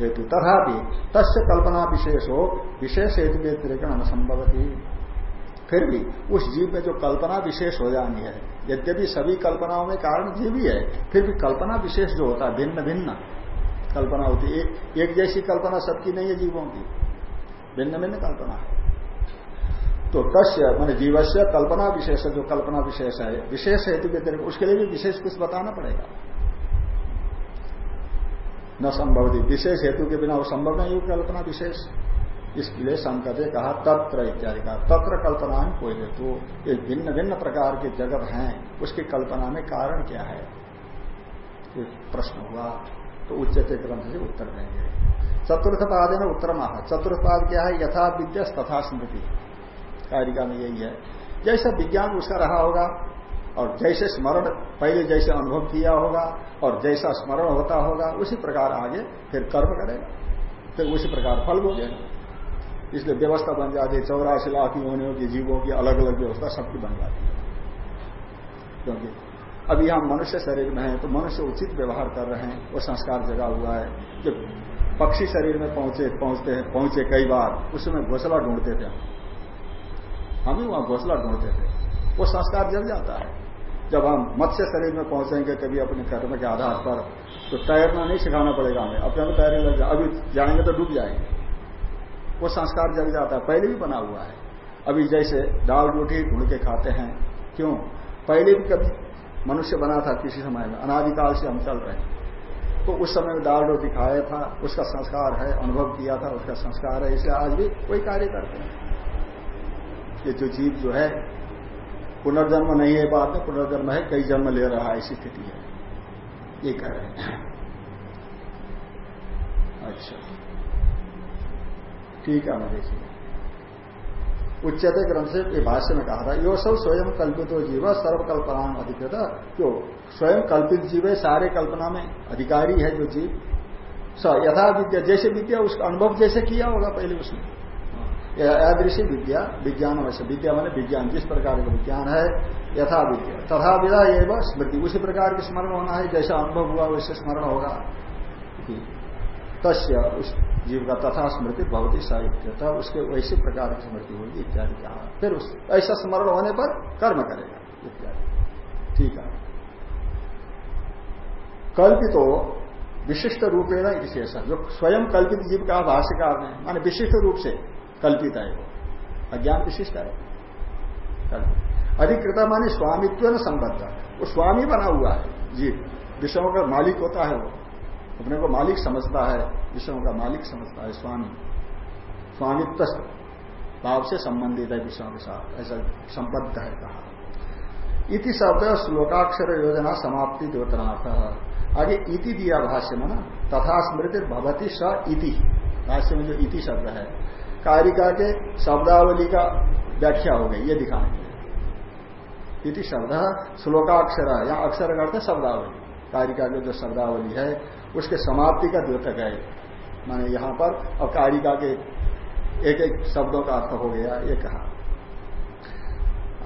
हेतु। तथापि तस्य कल्पना विशेष हो विशेष हेतु व्यतिरिक्त असंभवती फिर भी उस जीव में जो कल्पना विशेष हो जानी है यद्यपि सभी कल्पनाओं में कारण जीव ही है फिर भी कल्पना विशेष जो होता है भिन्न भिन्न। कल्पना होती है एक, एक जैसी कल्पना सबकी नहीं है जीवों की। भिन्न भिन्न कल्पना है। तो तस्य मान जीवस्य कल्पना विशेष जो कल्पना विशेष है विशेष हेतु व्यतिरिक्त उसके लिए भी विशेष कुछ बताना पड़ेगा। न संभव थी विशेष हेतु के बिना वो संभव नहीं होगी कल्पना विशेष। इसलिए संकटे कहा, तत्र इत्यादि का तत्र कल्पना में कोई हेतु। ये भिन्न भिन्न प्रकार के जगत हैं। उसकी कल्पना में कारण क्या है? ये प्रश्न हुआ। तो उच्चते ग्रंथ से उत्तर देंगे। चतुर्थ पाद ने उत्तर महा चतुर्थ पाद क्या है? यथा विद्या तथा स्मृति। कारिका में यही है। जैसा विज्ञान उसका रहा होगा और जैसे स्मरण, पहले जैसे अनुभव किया होगा और जैसा स्मरण होता होगा, उसी प्रकार आगे फिर कर्म करेगा। फिर उसी प्रकार फल जाएगा इसलिए व्यवस्था बन जाती है, चौरासी लाख योनियों की, जीवों की अलग अलग व्यवस्था सबकी बन जाती है। क्योंकि अभी हम मनुष्य शरीर में हैं तो मनुष्य उचित व्यवहार कर रहे हैं, वो संस्कार जगा हुआ है। जब पक्षी शरीर में पहुँचे, पहुँचते हैं, पहुँचे कई बार, उसमें घोसला ढूंढते थे। हम ही वहाँ घोसला ढूंढते थे। वो संस्कार जग जाता है। जब हम मत्स्य शरीर में पहुँचेंगे कभी अपने कर्म के आधार पर तो तैरना नहीं सिखाना पड़ेगा हमें। अपने आप तैरने लग जाए अभी जाएँगे तो डूब जाएँगे। वो संस्कार जग जाता है। पहले भी बना हुआ है। अभी जैसे दाल रोटी ढूंढ के खाते हैं। क्यों? पहले भी कभी मनुष्य बना था किसी समय में। अनादिकाल से हम चल रहे हैं। तो उस समय में दाल रोटी खाया था, उसका संस्कार है, अनुभव किया था, उसका संस्कार है। इसलिए आज भी कोई कार्य करते हैं। ये जो जीव जो है पुनर्जन्म नहीं है बात में पुनर्जन्म है, कई जन्म ले रहा है, ऐसी स्थिति है। ये कह रहे हैं। अच्छा। ठीक है मैं देखिए उच्चते ग्रंथ से ये भाष्य में कहा था, यो सब स्वयं कल्पित हो जीव सर्वकल्पना अधिकृत। जो स्वयं कल्पित जीव है, सारे कल्पना में अधिकारी है जो जीव। स यथा विद्या जैसे विद्या, उसका अनुभव जैसे किया होगा पहले उसने। यादृशी विद्या, विज्ञान अवश्य विद्या मैंने विज्ञान, जिस प्रकार का विज्ञान है, यथा विद्या। तथा विदा एवं स्मृति। उसी प्रकार की स्मरण होना है, जैसा अनुभव हुआ, वैसे स्मरण होगा। तस्य उस जीव का तथा स्मृति बहुत ही साहित्य। था उसके वैसे प्रकार की स्मृति होगी, इत्यादि कहा। फिर उस, ऐसा स्मरण होने पर कर्म करेगा, इत्यादि। ठीक है। कल्पित विशिष्ट रूपेण विशेष जो स्वयं कल्पित जीव का भाष्यकार ने माने विशिष्ट रूप से कल्पित है वो। अज्ञान विशिष्ट है। अधिकृत माने स्वामित्व न संबद्ध। वो स्वामी बना हुआ है जीव विषयों का मालिक होता है वो। अपने को मालिक समझता है, विषयों का मालिक समझता है स्वामी। स्वामित्व भाव से संबंधित है विषयों के साथ। ऐसा संबद्ध है कहा। इति शब्द श्लोकाक्षर योजना समाप्ति द्योतनाथ आगे इति दिया भाष्य में ना, तथा स्मृति भवती स इति। भाष्य में जो इति शब्द है कारिका के शब्दावली का व्याख्या हो गई, ये दिखाएँगे इति शब्द श्लोकाक्षर, या अक्षर करते शब्दावली। कारिका के जो शब्दावली है, उसके समाप्ति का द्योतक है। माने यहाँ पर और कारिका के एक एक शब्दों का अर्थ हो गया, ये कहा।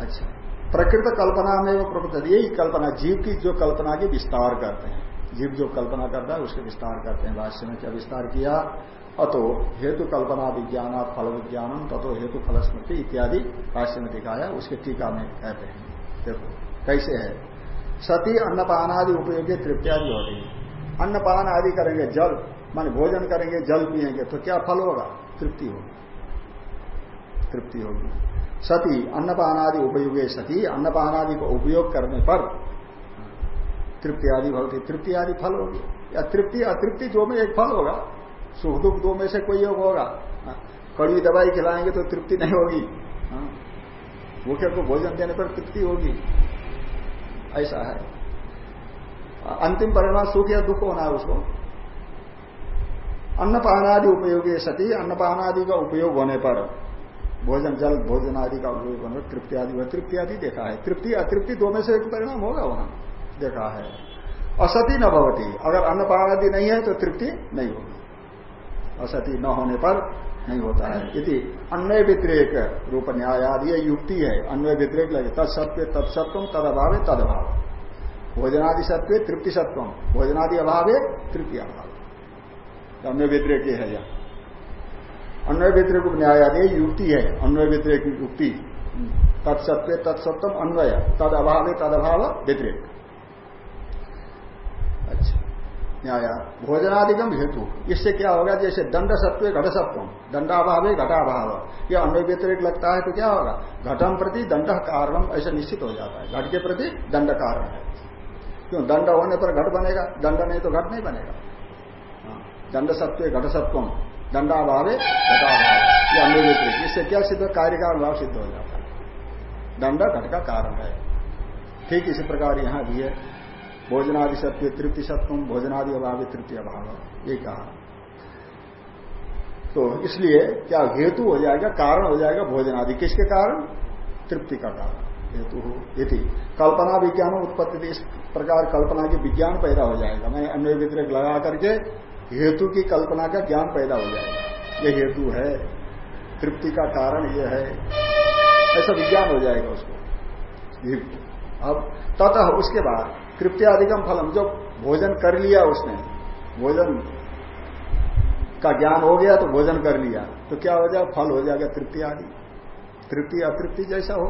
अच्छा प्रकृत कल्पना में वो प्रकृत, यही कल्पना, जीव की जो कल्पना की विस्तार करते हैं। जीव जो कल्पना करता है, उसके विस्तार करते हैं। भाष्य में क्या विस्तार किया? अतो हेतु कल्पना विज्ञान फल विज्ञानम तथो हेतु फल स्मृति इत्यादि भाष्य में दिखाया उसके टीका में कहते हैं। देखो, कैसे है? सती अन्नपान आदि उपयोगी तृप्त्यादि होती है। अन्नपान आदि करेंगे जल, मान भोजन करेंगे, जल पिएँगे तो क्या फल होगा? तृप्ति होगी। तृप्ति होगी। सती अन्नपान आदि उपयोगी, सती अन्नपान आदि को उपयोग करने पर तृप्ति आदि होती तृप्ति आदि फल होगी। या तृप्ति, अतृप्ति जो में एक फल होगा सुख दुख दो में से कोई योग होगा। हाँ, कड़वी दवाई खिलाएँगे तो तृप्ति नहीं होगी। हाँ, भूखे को भोजन देने पर तृप्ति होगी? ऐसा है। अंतिम परिणाम सुख या दुख होना है उसको। अन्नपानादि उपयोगी सती अन्नपानादि का उपयोग होने पर भोजन जल भोजन आदि का उपयोग होने पर तृप्ति आदि तृप्ति आदि देखा है। तृप्ति अतृप्ति दो में से एक परिणाम होगा वहाँ। देखा है। असती न भवती। अगर अन्नपान आदि नहीं है तो तृप्ति नहीं होगी। असती न होने पर नहीं होता है। यदि अन्वय व्यतिरेक रूप न्याय आदि युक्ति है। अन्वय व्यतिरेक लगे। तत्सत्व तत्सत्व तद अभाव है तद अभाव। भोजनादि सत्व, तृप्ति सत्व। भोजनादि अभाव है तृप्ति अभाव। अन्वय व्यतिरेक है यह। अन्वय व्यतिरेक न्याय आदि युक्ति है। अन्वय व्यतिरेक युक्ति। तत्सत्व तत्सत्व अन्वय। तद अभाव तद अभाव व्यतिरेक अच्छा। न्याय भोजनादिगम हेतु। इससे क्या होगा? जैसे दंड सत्व घट सत्व दंडाभाव है घटाभाव। यह अन्य व्यतिरिक लगता है तो क्या होगा? घटम प्रति दंड कारणम ऐसा निश्चित हो जाता है। घट के प्रति दंड कारण है। क्यों? दंड होने पर घट बनेगा। दंड नहीं तो घट नहीं बनेगा। हाँ, दंड सत्व घट सत्वम दंडाभाव घटाभाव। यह अन्य व्यतिरिक इससे क्या सिद्ध कार्य का अभाव सिद्ध हो जाता है। दंड घट का कारण है। ठीक इसी प्रकार यहाँ भी है। भोजनादि सत्य तृप्ति सत्व भोजनादि अभाव, तृप्ति अभाव। ये कहा। तो इसलिए क्या हेतु हो जाएगा, कारण हो जाएगा भोजनादि। किसके कारण? तृप्ति का कारण, हेतु हो यदि कल्पना विज्ञान उत्पत्ति इस प्रकार कल्पना की विज्ञान पैदा हो जाएगा। मैं अन्य व्यतिरिक लगा करके हेतु की कल्पना का ज्ञान पैदा हो जाएगा। ये हेतु है। तृप्ति का कारण ये है। ऐसा विज्ञान हो जाएगा उसको। अब ततः उसके बाद कृत्याधिकम फलम। जो भोजन कर लिया उसने, भोजन का ज्ञान हो गया तो भोजन कर लिया। तो क्या हो जाएगा फल हो जाएगा तृप्ति आदि। तृप्ति अतृप्ति जैसा हो,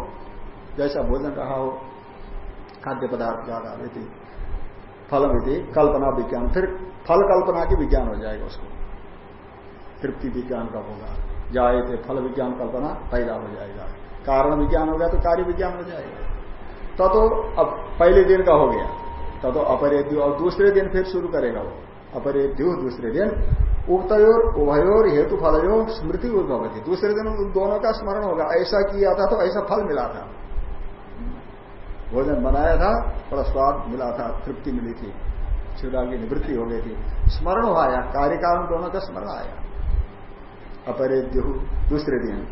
जैसा भोजन रहा हो, खाद्य पदार्थ ज़्यादा विधि, फल विधि, कल्पना विज्ञान। फिर फल कल्पना की विज्ञान हो जाएगा उसको। तृप्ति विज्ञान का होगा। जाए थे फल विज्ञान कल्पना पैदा हो जाएगा। कारण विज्ञान होगा तो कार्य विज्ञान हो जाएगा। तो, अब पहले दिन का हो गया। तो, तो अपरेद्यु और दूसरे दिन फिर शुरू करेगा वो। अपरेद्यु दूसरे दिन उक्तयोर उभयोर हेतु फलयो स्मृति उद्भवती। दूसरे दिन उन दोनों का स्मरण होगा। ऐसा किया था तो ऐसा फल मिला था। भोजन बनाया था बड़ा स्वाद मिला था तृप्ति मिली थी। शिवरा की निवृत्ति हो गई थी। स्मरण आया। कार्यकारण दोनों का स्मरण आया। अपरेद्यु दूसरे दिन।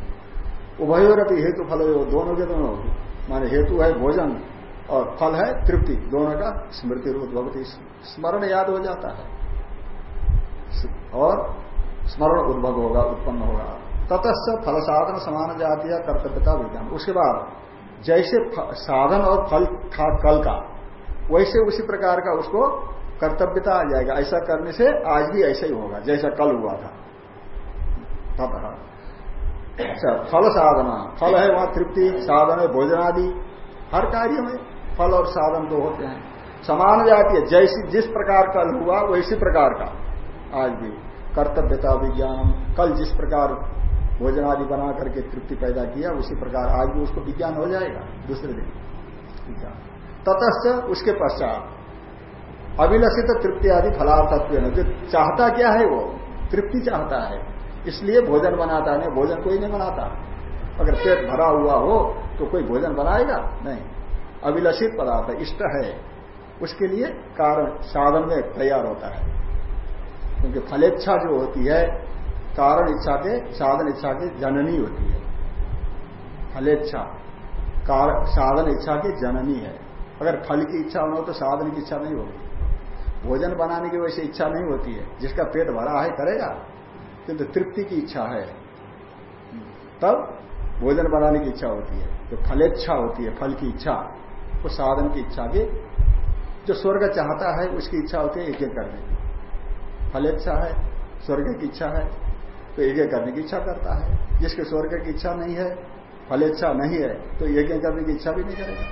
उभयोर अपनी हेतु फल दोनों के दोनों माने हेतु है भोजन और फल है तृप्ति, दोनों का स्मृति रूप, भगवती स्मरण याद हो जाता है। और स्मरण उद्भव होगा, उत्पन्न होगा। ततस्थ फल साधन समान जातीय कर्तव्यता विज्ञान। उसके बाद जैसे साधन और फल था कल का, वैसे उसी प्रकार का उसको कर्तव्यता आ जाएगा। ऐसा करने से आज भी ऐसा ही होगा, जैसा कल हुआ था। तथा अच्छा फल साधना। फल है वहाँ तृप्ति, साधन है भोजन आदि। हर कार्य में फल और साधन दो होते हैं। समान जाती है, जैसी जिस प्रकार कल हुआ, वैसी प्रकार का। आज भी कर्तव्यता विज्ञान, कल जिस प्रकार भोजन आदि बना करके तृप्ति पैदा किया, उसी प्रकार आज भी उसको विज्ञान हो जाएगा दूसरे दिन। ततश्च उसके पश्चात अभिलषित तृप्ति आदि फलार्थत्व जो चाहता क्या है वो? तृप्ति चाहता है। इसलिए भोजन बनाता नहीं, भोजन कोई नहीं बनाता। अगर पेट भरा हुआ हो तो कोई भोजन बनाएगा? नहीं। अभिलषित पदार्थ इष्ट है। उसके लिए कारण साधन में तैयार होता है। क्योंकि फलेच्छा जो होती है, कारण इच्छा के, साधन इच्छा की जननी होती है। फलेच्छा साधन इच्छा की जननी है। अगर फल की इच्छा होना हो तो साधन की इच्छा नहीं होगी। भोजन बनाने की वैसे इच्छा नहीं होती है। जिसका पेट भरा है, करेगा। किंतु तृप्ति की इच्छा है, तब भोजन बनाने की इच्छा होती है। जो फलेच्छा होती है, फल की इच्छा, वो साधन की इच्छा भी जो स्वर्ग चाहता है, उसकी इच्छा होती है एक एक करने की। फलेच्छा है, स्वर्ग की इच्छा है तो एक करने की इच्छा करता है। जिसके स्वर्ग की इच्छा नहीं है फलेच्छा नहीं है तो एक करने की इच्छा भी नहीं करेगा।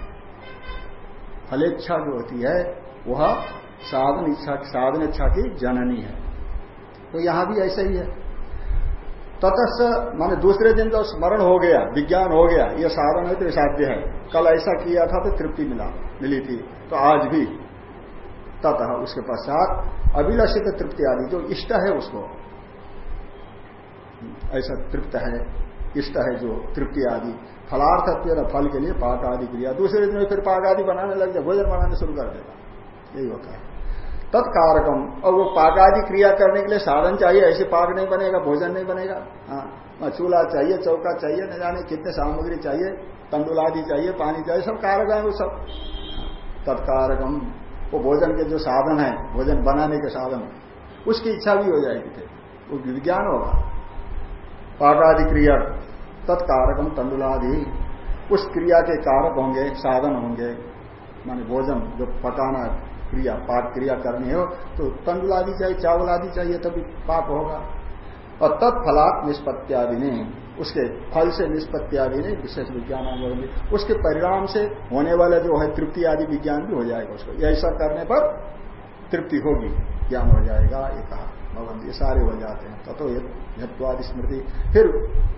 फलेच्छा जो होती है, वह साधन इच्छा साधन इच्छा की जननी है। तो यहाँ भी ऐसा ही है। ततस् माने दूसरे दिन जो स्मरण हो गया, विज्ञान हो गया यह साधन है तो साध्य है। कल ऐसा किया था तो तृप्ति मिला, मिली थी। तो आज भी ततः उसके पश्चात अभिलषित तृप्ति आदि, जो इष्ट है उसको। ऐसा तृप्त है, इष्ट है जो तृप्ति आदि। फलार्थत्व फल के लिए पाक आदि क्रिया। दूसरे दिन फिर पाक आदि बनाने लग जाए भोजन बनाने शुरू कर देगा। यही होता है। तत्कारकम। और वो पाक आदि क्रिया करने के लिए साधन चाहिए, ऐसे पाक नहीं बनेगा, भोजन नहीं बनेगा। हाँ चूल्हा चाहिए, चौका चाहिए, न जाने कितने सामग्री चाहिए तंडुल आदि चाहिए, पानी चाहिए, सब कारक है वो सब। तत्कारकम। वो भोजन के जो साधन है, भोजन बनाने के साधन, उसकी इच्छा भी हो जाएगी। वो विज्ञान होगा। पाकादि क्रिया, तत्कारकम तंडुलादि उस क्रिया के कारक होंगे, साधन होंगे। माने भोजन जो पकाना क्रिया, पाक क्रिया करनी हो तो तंडुल आदि चाहिए चावल आदि चाहिए, तभी पाक होगा। और तत्फलात् नहीं उसके फल से निष्पत्तियादि नहीं विशेष विज्ञान होंगे उसके परिणाम से होने वाला जो है तृप्ति आदि विज्ञान भी हो जाएगा उसको। ऐसा करने पर तृप्ति होगी, ज्ञान हो जाएगा, ये कहा। भगवान ये सारे हो जाते हैं। तथो हेतुआदि स्मृति। फिर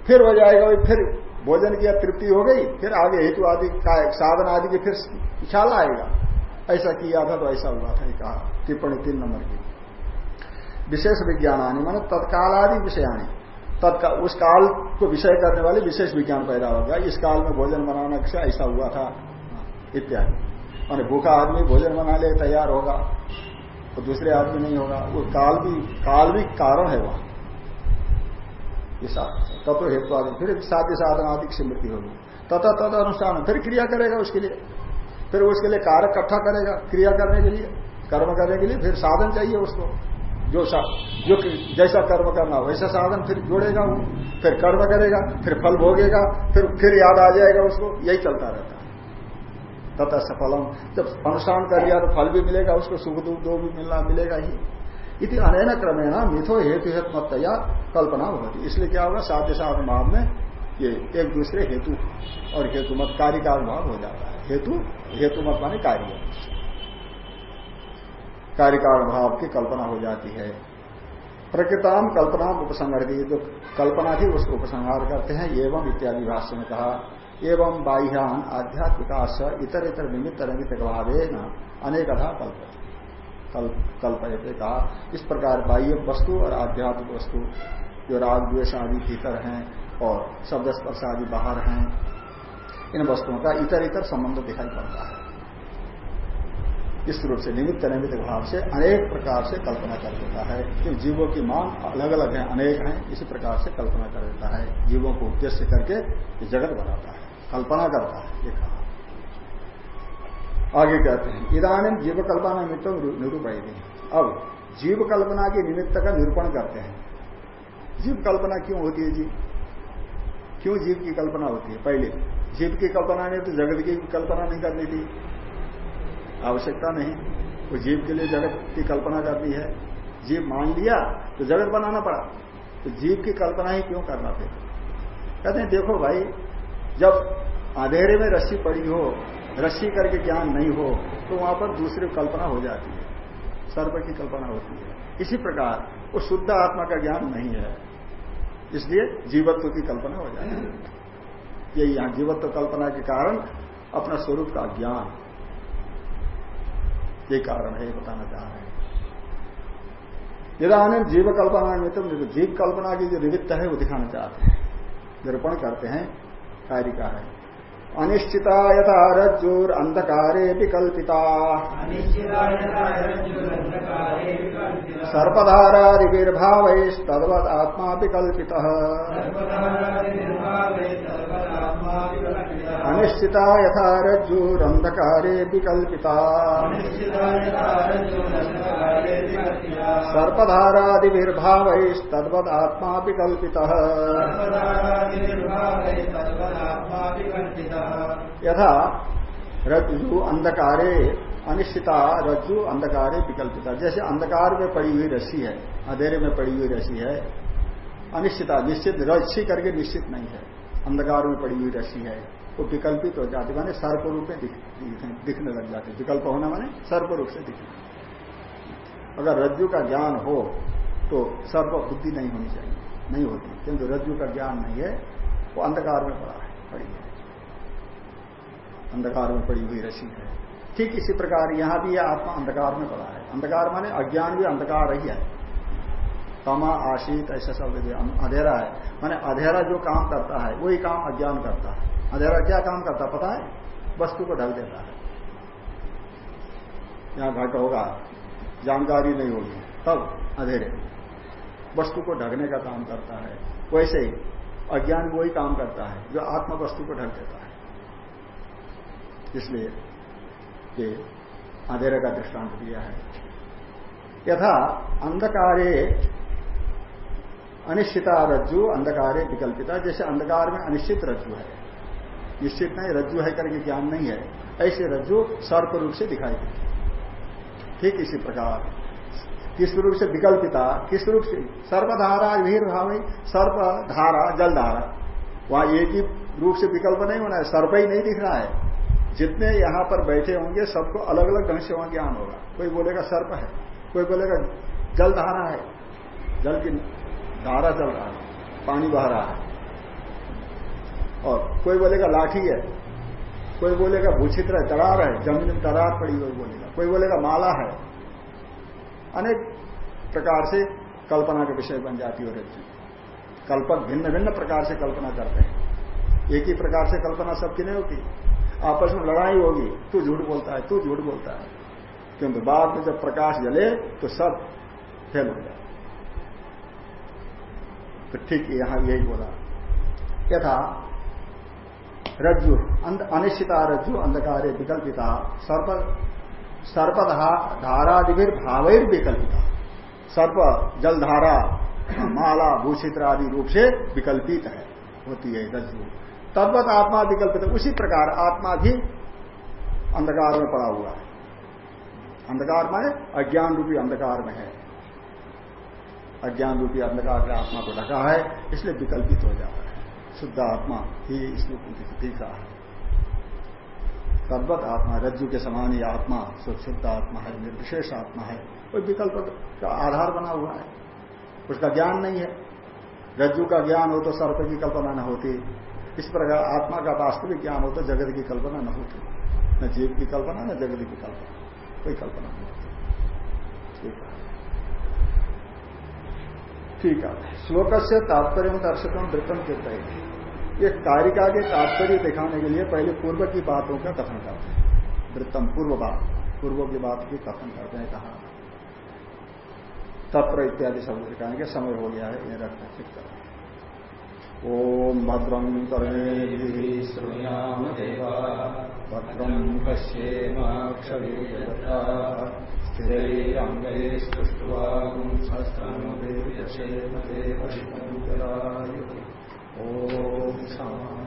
फिर हो जाएगा फिर भोजन किया तृप्ति हो गई, फिर आगे हेतु आदि का साधन आदि की फिर ख्याल आएगा। ऐसा किया था तो ऐसा हुआ था कहा। टिप्पणी तीन नंबर की। विशेष विज्ञान आने माने तत्काल आदि विषयाणी तत्काल उस काल को विषय करने वाले विशेष विज्ञान पैदा हो गया। इस काल में भोजन बनाने से ऐसा हुआ था, इत्यादि। मान भूखा आदमी भोजन बनाने तैयार होगा। तो दूसरे आदमी नहीं होगा। वो काल भी काल भी कारण है वहाँ। तत्व हेतु आदि। फिर साध्य साधन आदि की स्मृति होगी। तथा तद अनुष्ठान। फिर क्रिया करेगा उसके लिए। फिर उसके लिए कारक इकट्ठा करेगा क्रिया करने के लिए। कर्म करने के लिए फिर साधन चाहिए उसको। जो सा, जो जैसा कर्म करना वैसा साधन फिर जोड़ेगा वो। फिर कर्म करेगा फिर फल भोगेगा फिर फिर याद आ जाएगा उसको। यही चलता रहता है। तथा सफलम। जब अनुष्ठान कर लिया तो फल भी मिलेगा, उसको सुख दुख दो भी मिलना मिलेगा ही। इति अनैन क्रमेण मिथो हेतु हेतुमत्तया कल्पना होती इसलिए क्या होगा साध्य साधन भाव में ये एक दूसरे हेतु और हेतु मत कार्य का भाव हो जाता है। हेतु हेतु मत माने कार्य। कार्य का भाव की कल्पना हो जाती है। प्रकृताम कल्पना उपसंहरती। जो कल्पना थी, उसको उपसंहार करते हैं। एवं इत्यादि भाष्य में कहा एवं बाह्यान आध्यात्मिकाश इतर इतर निमित्त निमित्त भावे न अनेकधा कल्पयते कहा इस प्रकार बाह्य वस्तु और आध्यात्मिक वस्तु, जो राग द्वेष आदि भीतर हैं और शब्द स्पर्श आदि बाहर हैं, इन वस्तुओं का इतर इतर संबंध दिखाई पड़ता है। इस रूप से निमित्त निमित्त भाव से अनेक प्रकार से कल्पना कर देता है। कि जीवों की मांग अलग अलग है, अनेक हैं, इसी प्रकार से कल्पना कर देता है। जीवों को उद्देश्य करके जगत बनाता है। कल्पना करता है, ये कहा। आगे कहते हैं इधानी जीव कल्पना निमित्त निरूपाई अब जीव कल्पना के निमित्त का निरूपण करते हैं। जीव कल्पना क्यों होती है जी? क्यों जीव की कल्पना होती है? पहले, जीव की कल्पना नहीं तो जगत की कल्पना नहीं करनी थी। आवश्यकता नहीं, वो जीव के लिए जगत की कल्पना करनी है। जीव मान लिया तो जगत बनाना पड़ा। तो जीव की कल्पना ही क्यों करना फिर? कहते हैं, देखो भाई जब अंधेरे में रस्सी पड़ी हो, रस्सी करके ज्ञान नहीं हो तो वहाँ पर दूसरी कल्पना हो जाती है। सर्व की कल्पना होती है। इसी प्रकार, वो शुद्ध आत्मा का ज्ञान नहीं है। इसलिए जीवत्व की कल्पना हो जाती है। ये यहाँ जीवत्व कल्पना के कारण अपना स्वरूप का ज्ञान, ये कारण है, ये बताना चाह रहे हैं। निरानंद जीव कल्पना में तो जीव कल्पना की जो निमित्त है, वो दिखाना चाहते हैं। निरूपण करते हैं। कार्य का है। अनिश्चिता यथा रज्जुर अंधकारे विकल्पिता सर्पधारादिर्भाव तद्वत आत्मा विकल्पित अनिश्चिता यथा रज्जुर अंधकारे विकल्पिता सर्पधारादिर्भाव तद्वत आत्मा विकल्पित यथा रज्जु अंधकारे अनिश्चिता रज्जु अंधकारे विकल्पिता जैसे अंधकार में पड़ी हुई रस्सी है, अंधेरे में पड़ी हुई रस्सी है, अनिश्चिता, निश्चित, रस्सी करके निश्चित नहीं है। अंधकार में पड़ी हुई रस्सी है। वो विकल्पित हो जाती, माने सर्प रूप में दिखने लग जाते। विकल्प होना माने सर्प रूप से दिखने। अगर रज्जु का ज्ञान हो तो सर्प बुद्धि नहीं होनी चाहिए। नहीं होती। क्योंकि रज्जु का ज्ञान नहीं है, वो अंधकार में पड़ा है, पड़ी है। अंधकार में पड़ी हुई रसी है। ठीक इसी प्रकार यहाँ भी यह आत्मा अंधकार में पड़ा है। अंधकार माने अज्ञान भी अंधकार ही है। कमा आशीत ऐसा शब्द अंधेरा है। माने अधेरा जो काम करता है, वही काम अज्ञान करता है। अंधेरा क्या काम करता पता है? वस्तु को ढक देता है। यहाँ घट होगा। जानकारी नहीं होगी। तब अंधेरे। वस्तु को ढकने का काम करता है। वैसे ही अज्ञान वही काम करता है, जो आत्म वस्तु को ढक देता है। इसलिए ये अंधेरे का दृष्टांत दिया है। यथा अंधकारे अनिश्चिता रज्जु, अंधकारे विकल्पिता, जैसे अंधकार में अनिश्चित रज्जु है। निश्चित नहीं रज्जु है करके ज्ञान नहीं है। ऐसे रज्जु सर्प रूप से दिखाई देती ठीक इसी प्रकार। किस रूप से विकल्पिता, किस रूप से? सर्पधारा वीर भाव सर्प धारा, जल धारा। वहाँ एक ही रूप से विकल्प नहीं होना है, सर्प ही नहीं दिख रहा है। जितने यहाँ पर बैठे होंगे, सबको अलग अलग ढंग से वहाँ ज्ञान होगा। कोई बोलेगा सर्प है, कोई बोलेगा जल धारा है। जल की धारा चल रहा है, पानी बह रहा है। और कोई बोलेगा लाठी है, कोई बोलेगा भूचित्र है दरार है, ज़मीन में दरार पड़ी हुई बोलेगा। कोई बोलेगा माला है। अनेक प्रकार से कल्पना के विषय बन जाती है रज्जु कल्पक भिन्न भिन्न प्रकार से कल्पना करते हैं। एक ही प्रकार से कल्पना सबकी नहीं होती। आपस में लड़ाई होगी, तू झूठ बोलता है, तू झूठ बोलता है। क्योंकि बाद में जब प्रकाश जले तो सब फेल हो जाए तो ठीक यहाँ यही बोला। यथा रज्जु अनिश्चिता रज्जु, अंधकारे विकल्पिता, सर्प सर्प धारादिभिर, भावैर विकल्पिता। सर्प, जलधारा, माला, भूषित्र आदि रूप से विकल्पित है, होती है रज्जु। तद्वत आत्मा विकल्पित, उसी प्रकार आत्मा भी अंधकार में पड़ा हुआ है। अंधकार में अज्ञान रूपी अंधकार में है। अज्ञान रूपी अंधकार में आत्मा को ढका है, इसलिए विकल्पित हो जाता है। शुद्ध आत्मा ही इसमें है। तद्वत आत्मा, रज्जु के समान ही आत्मा शुद्ध आत्मा है, निर्विशेष आत्मा है। कोई विकल्प का आधार बना हुआ है। उसका ज्ञान नहीं है। रज्जु का ज्ञान हो तो सर्प की कल्पना न होती। इस प्रकार आत्मा का वास्तविक ज्ञान हो तो जगत की कल्पना न होती। न जीव की कल्पना, न जगत की कल्पना। कोई कल्पना नहीं होती। ठीक है। ठीक है। श्लोक से तात्पर्य दर्शकों वृत्तम है ये कारिका के तात्पर्य दिखाने के लिए पहले पूर्व की बातों का कथन करते हैं। वृत्तम पूर्व बात, पूर्व की बात की कथन करते हैं कहा? तत्र इत्यादि शब्द दिखाने के समय हो गया है ये रखना ठीक कर ओम भद्रम कर्णे श्रृणुयाम देवा भद्रम पश्येमाक्षवीयता स्थिरैरङ्गैः स्पृष्ट्वा ओम शांति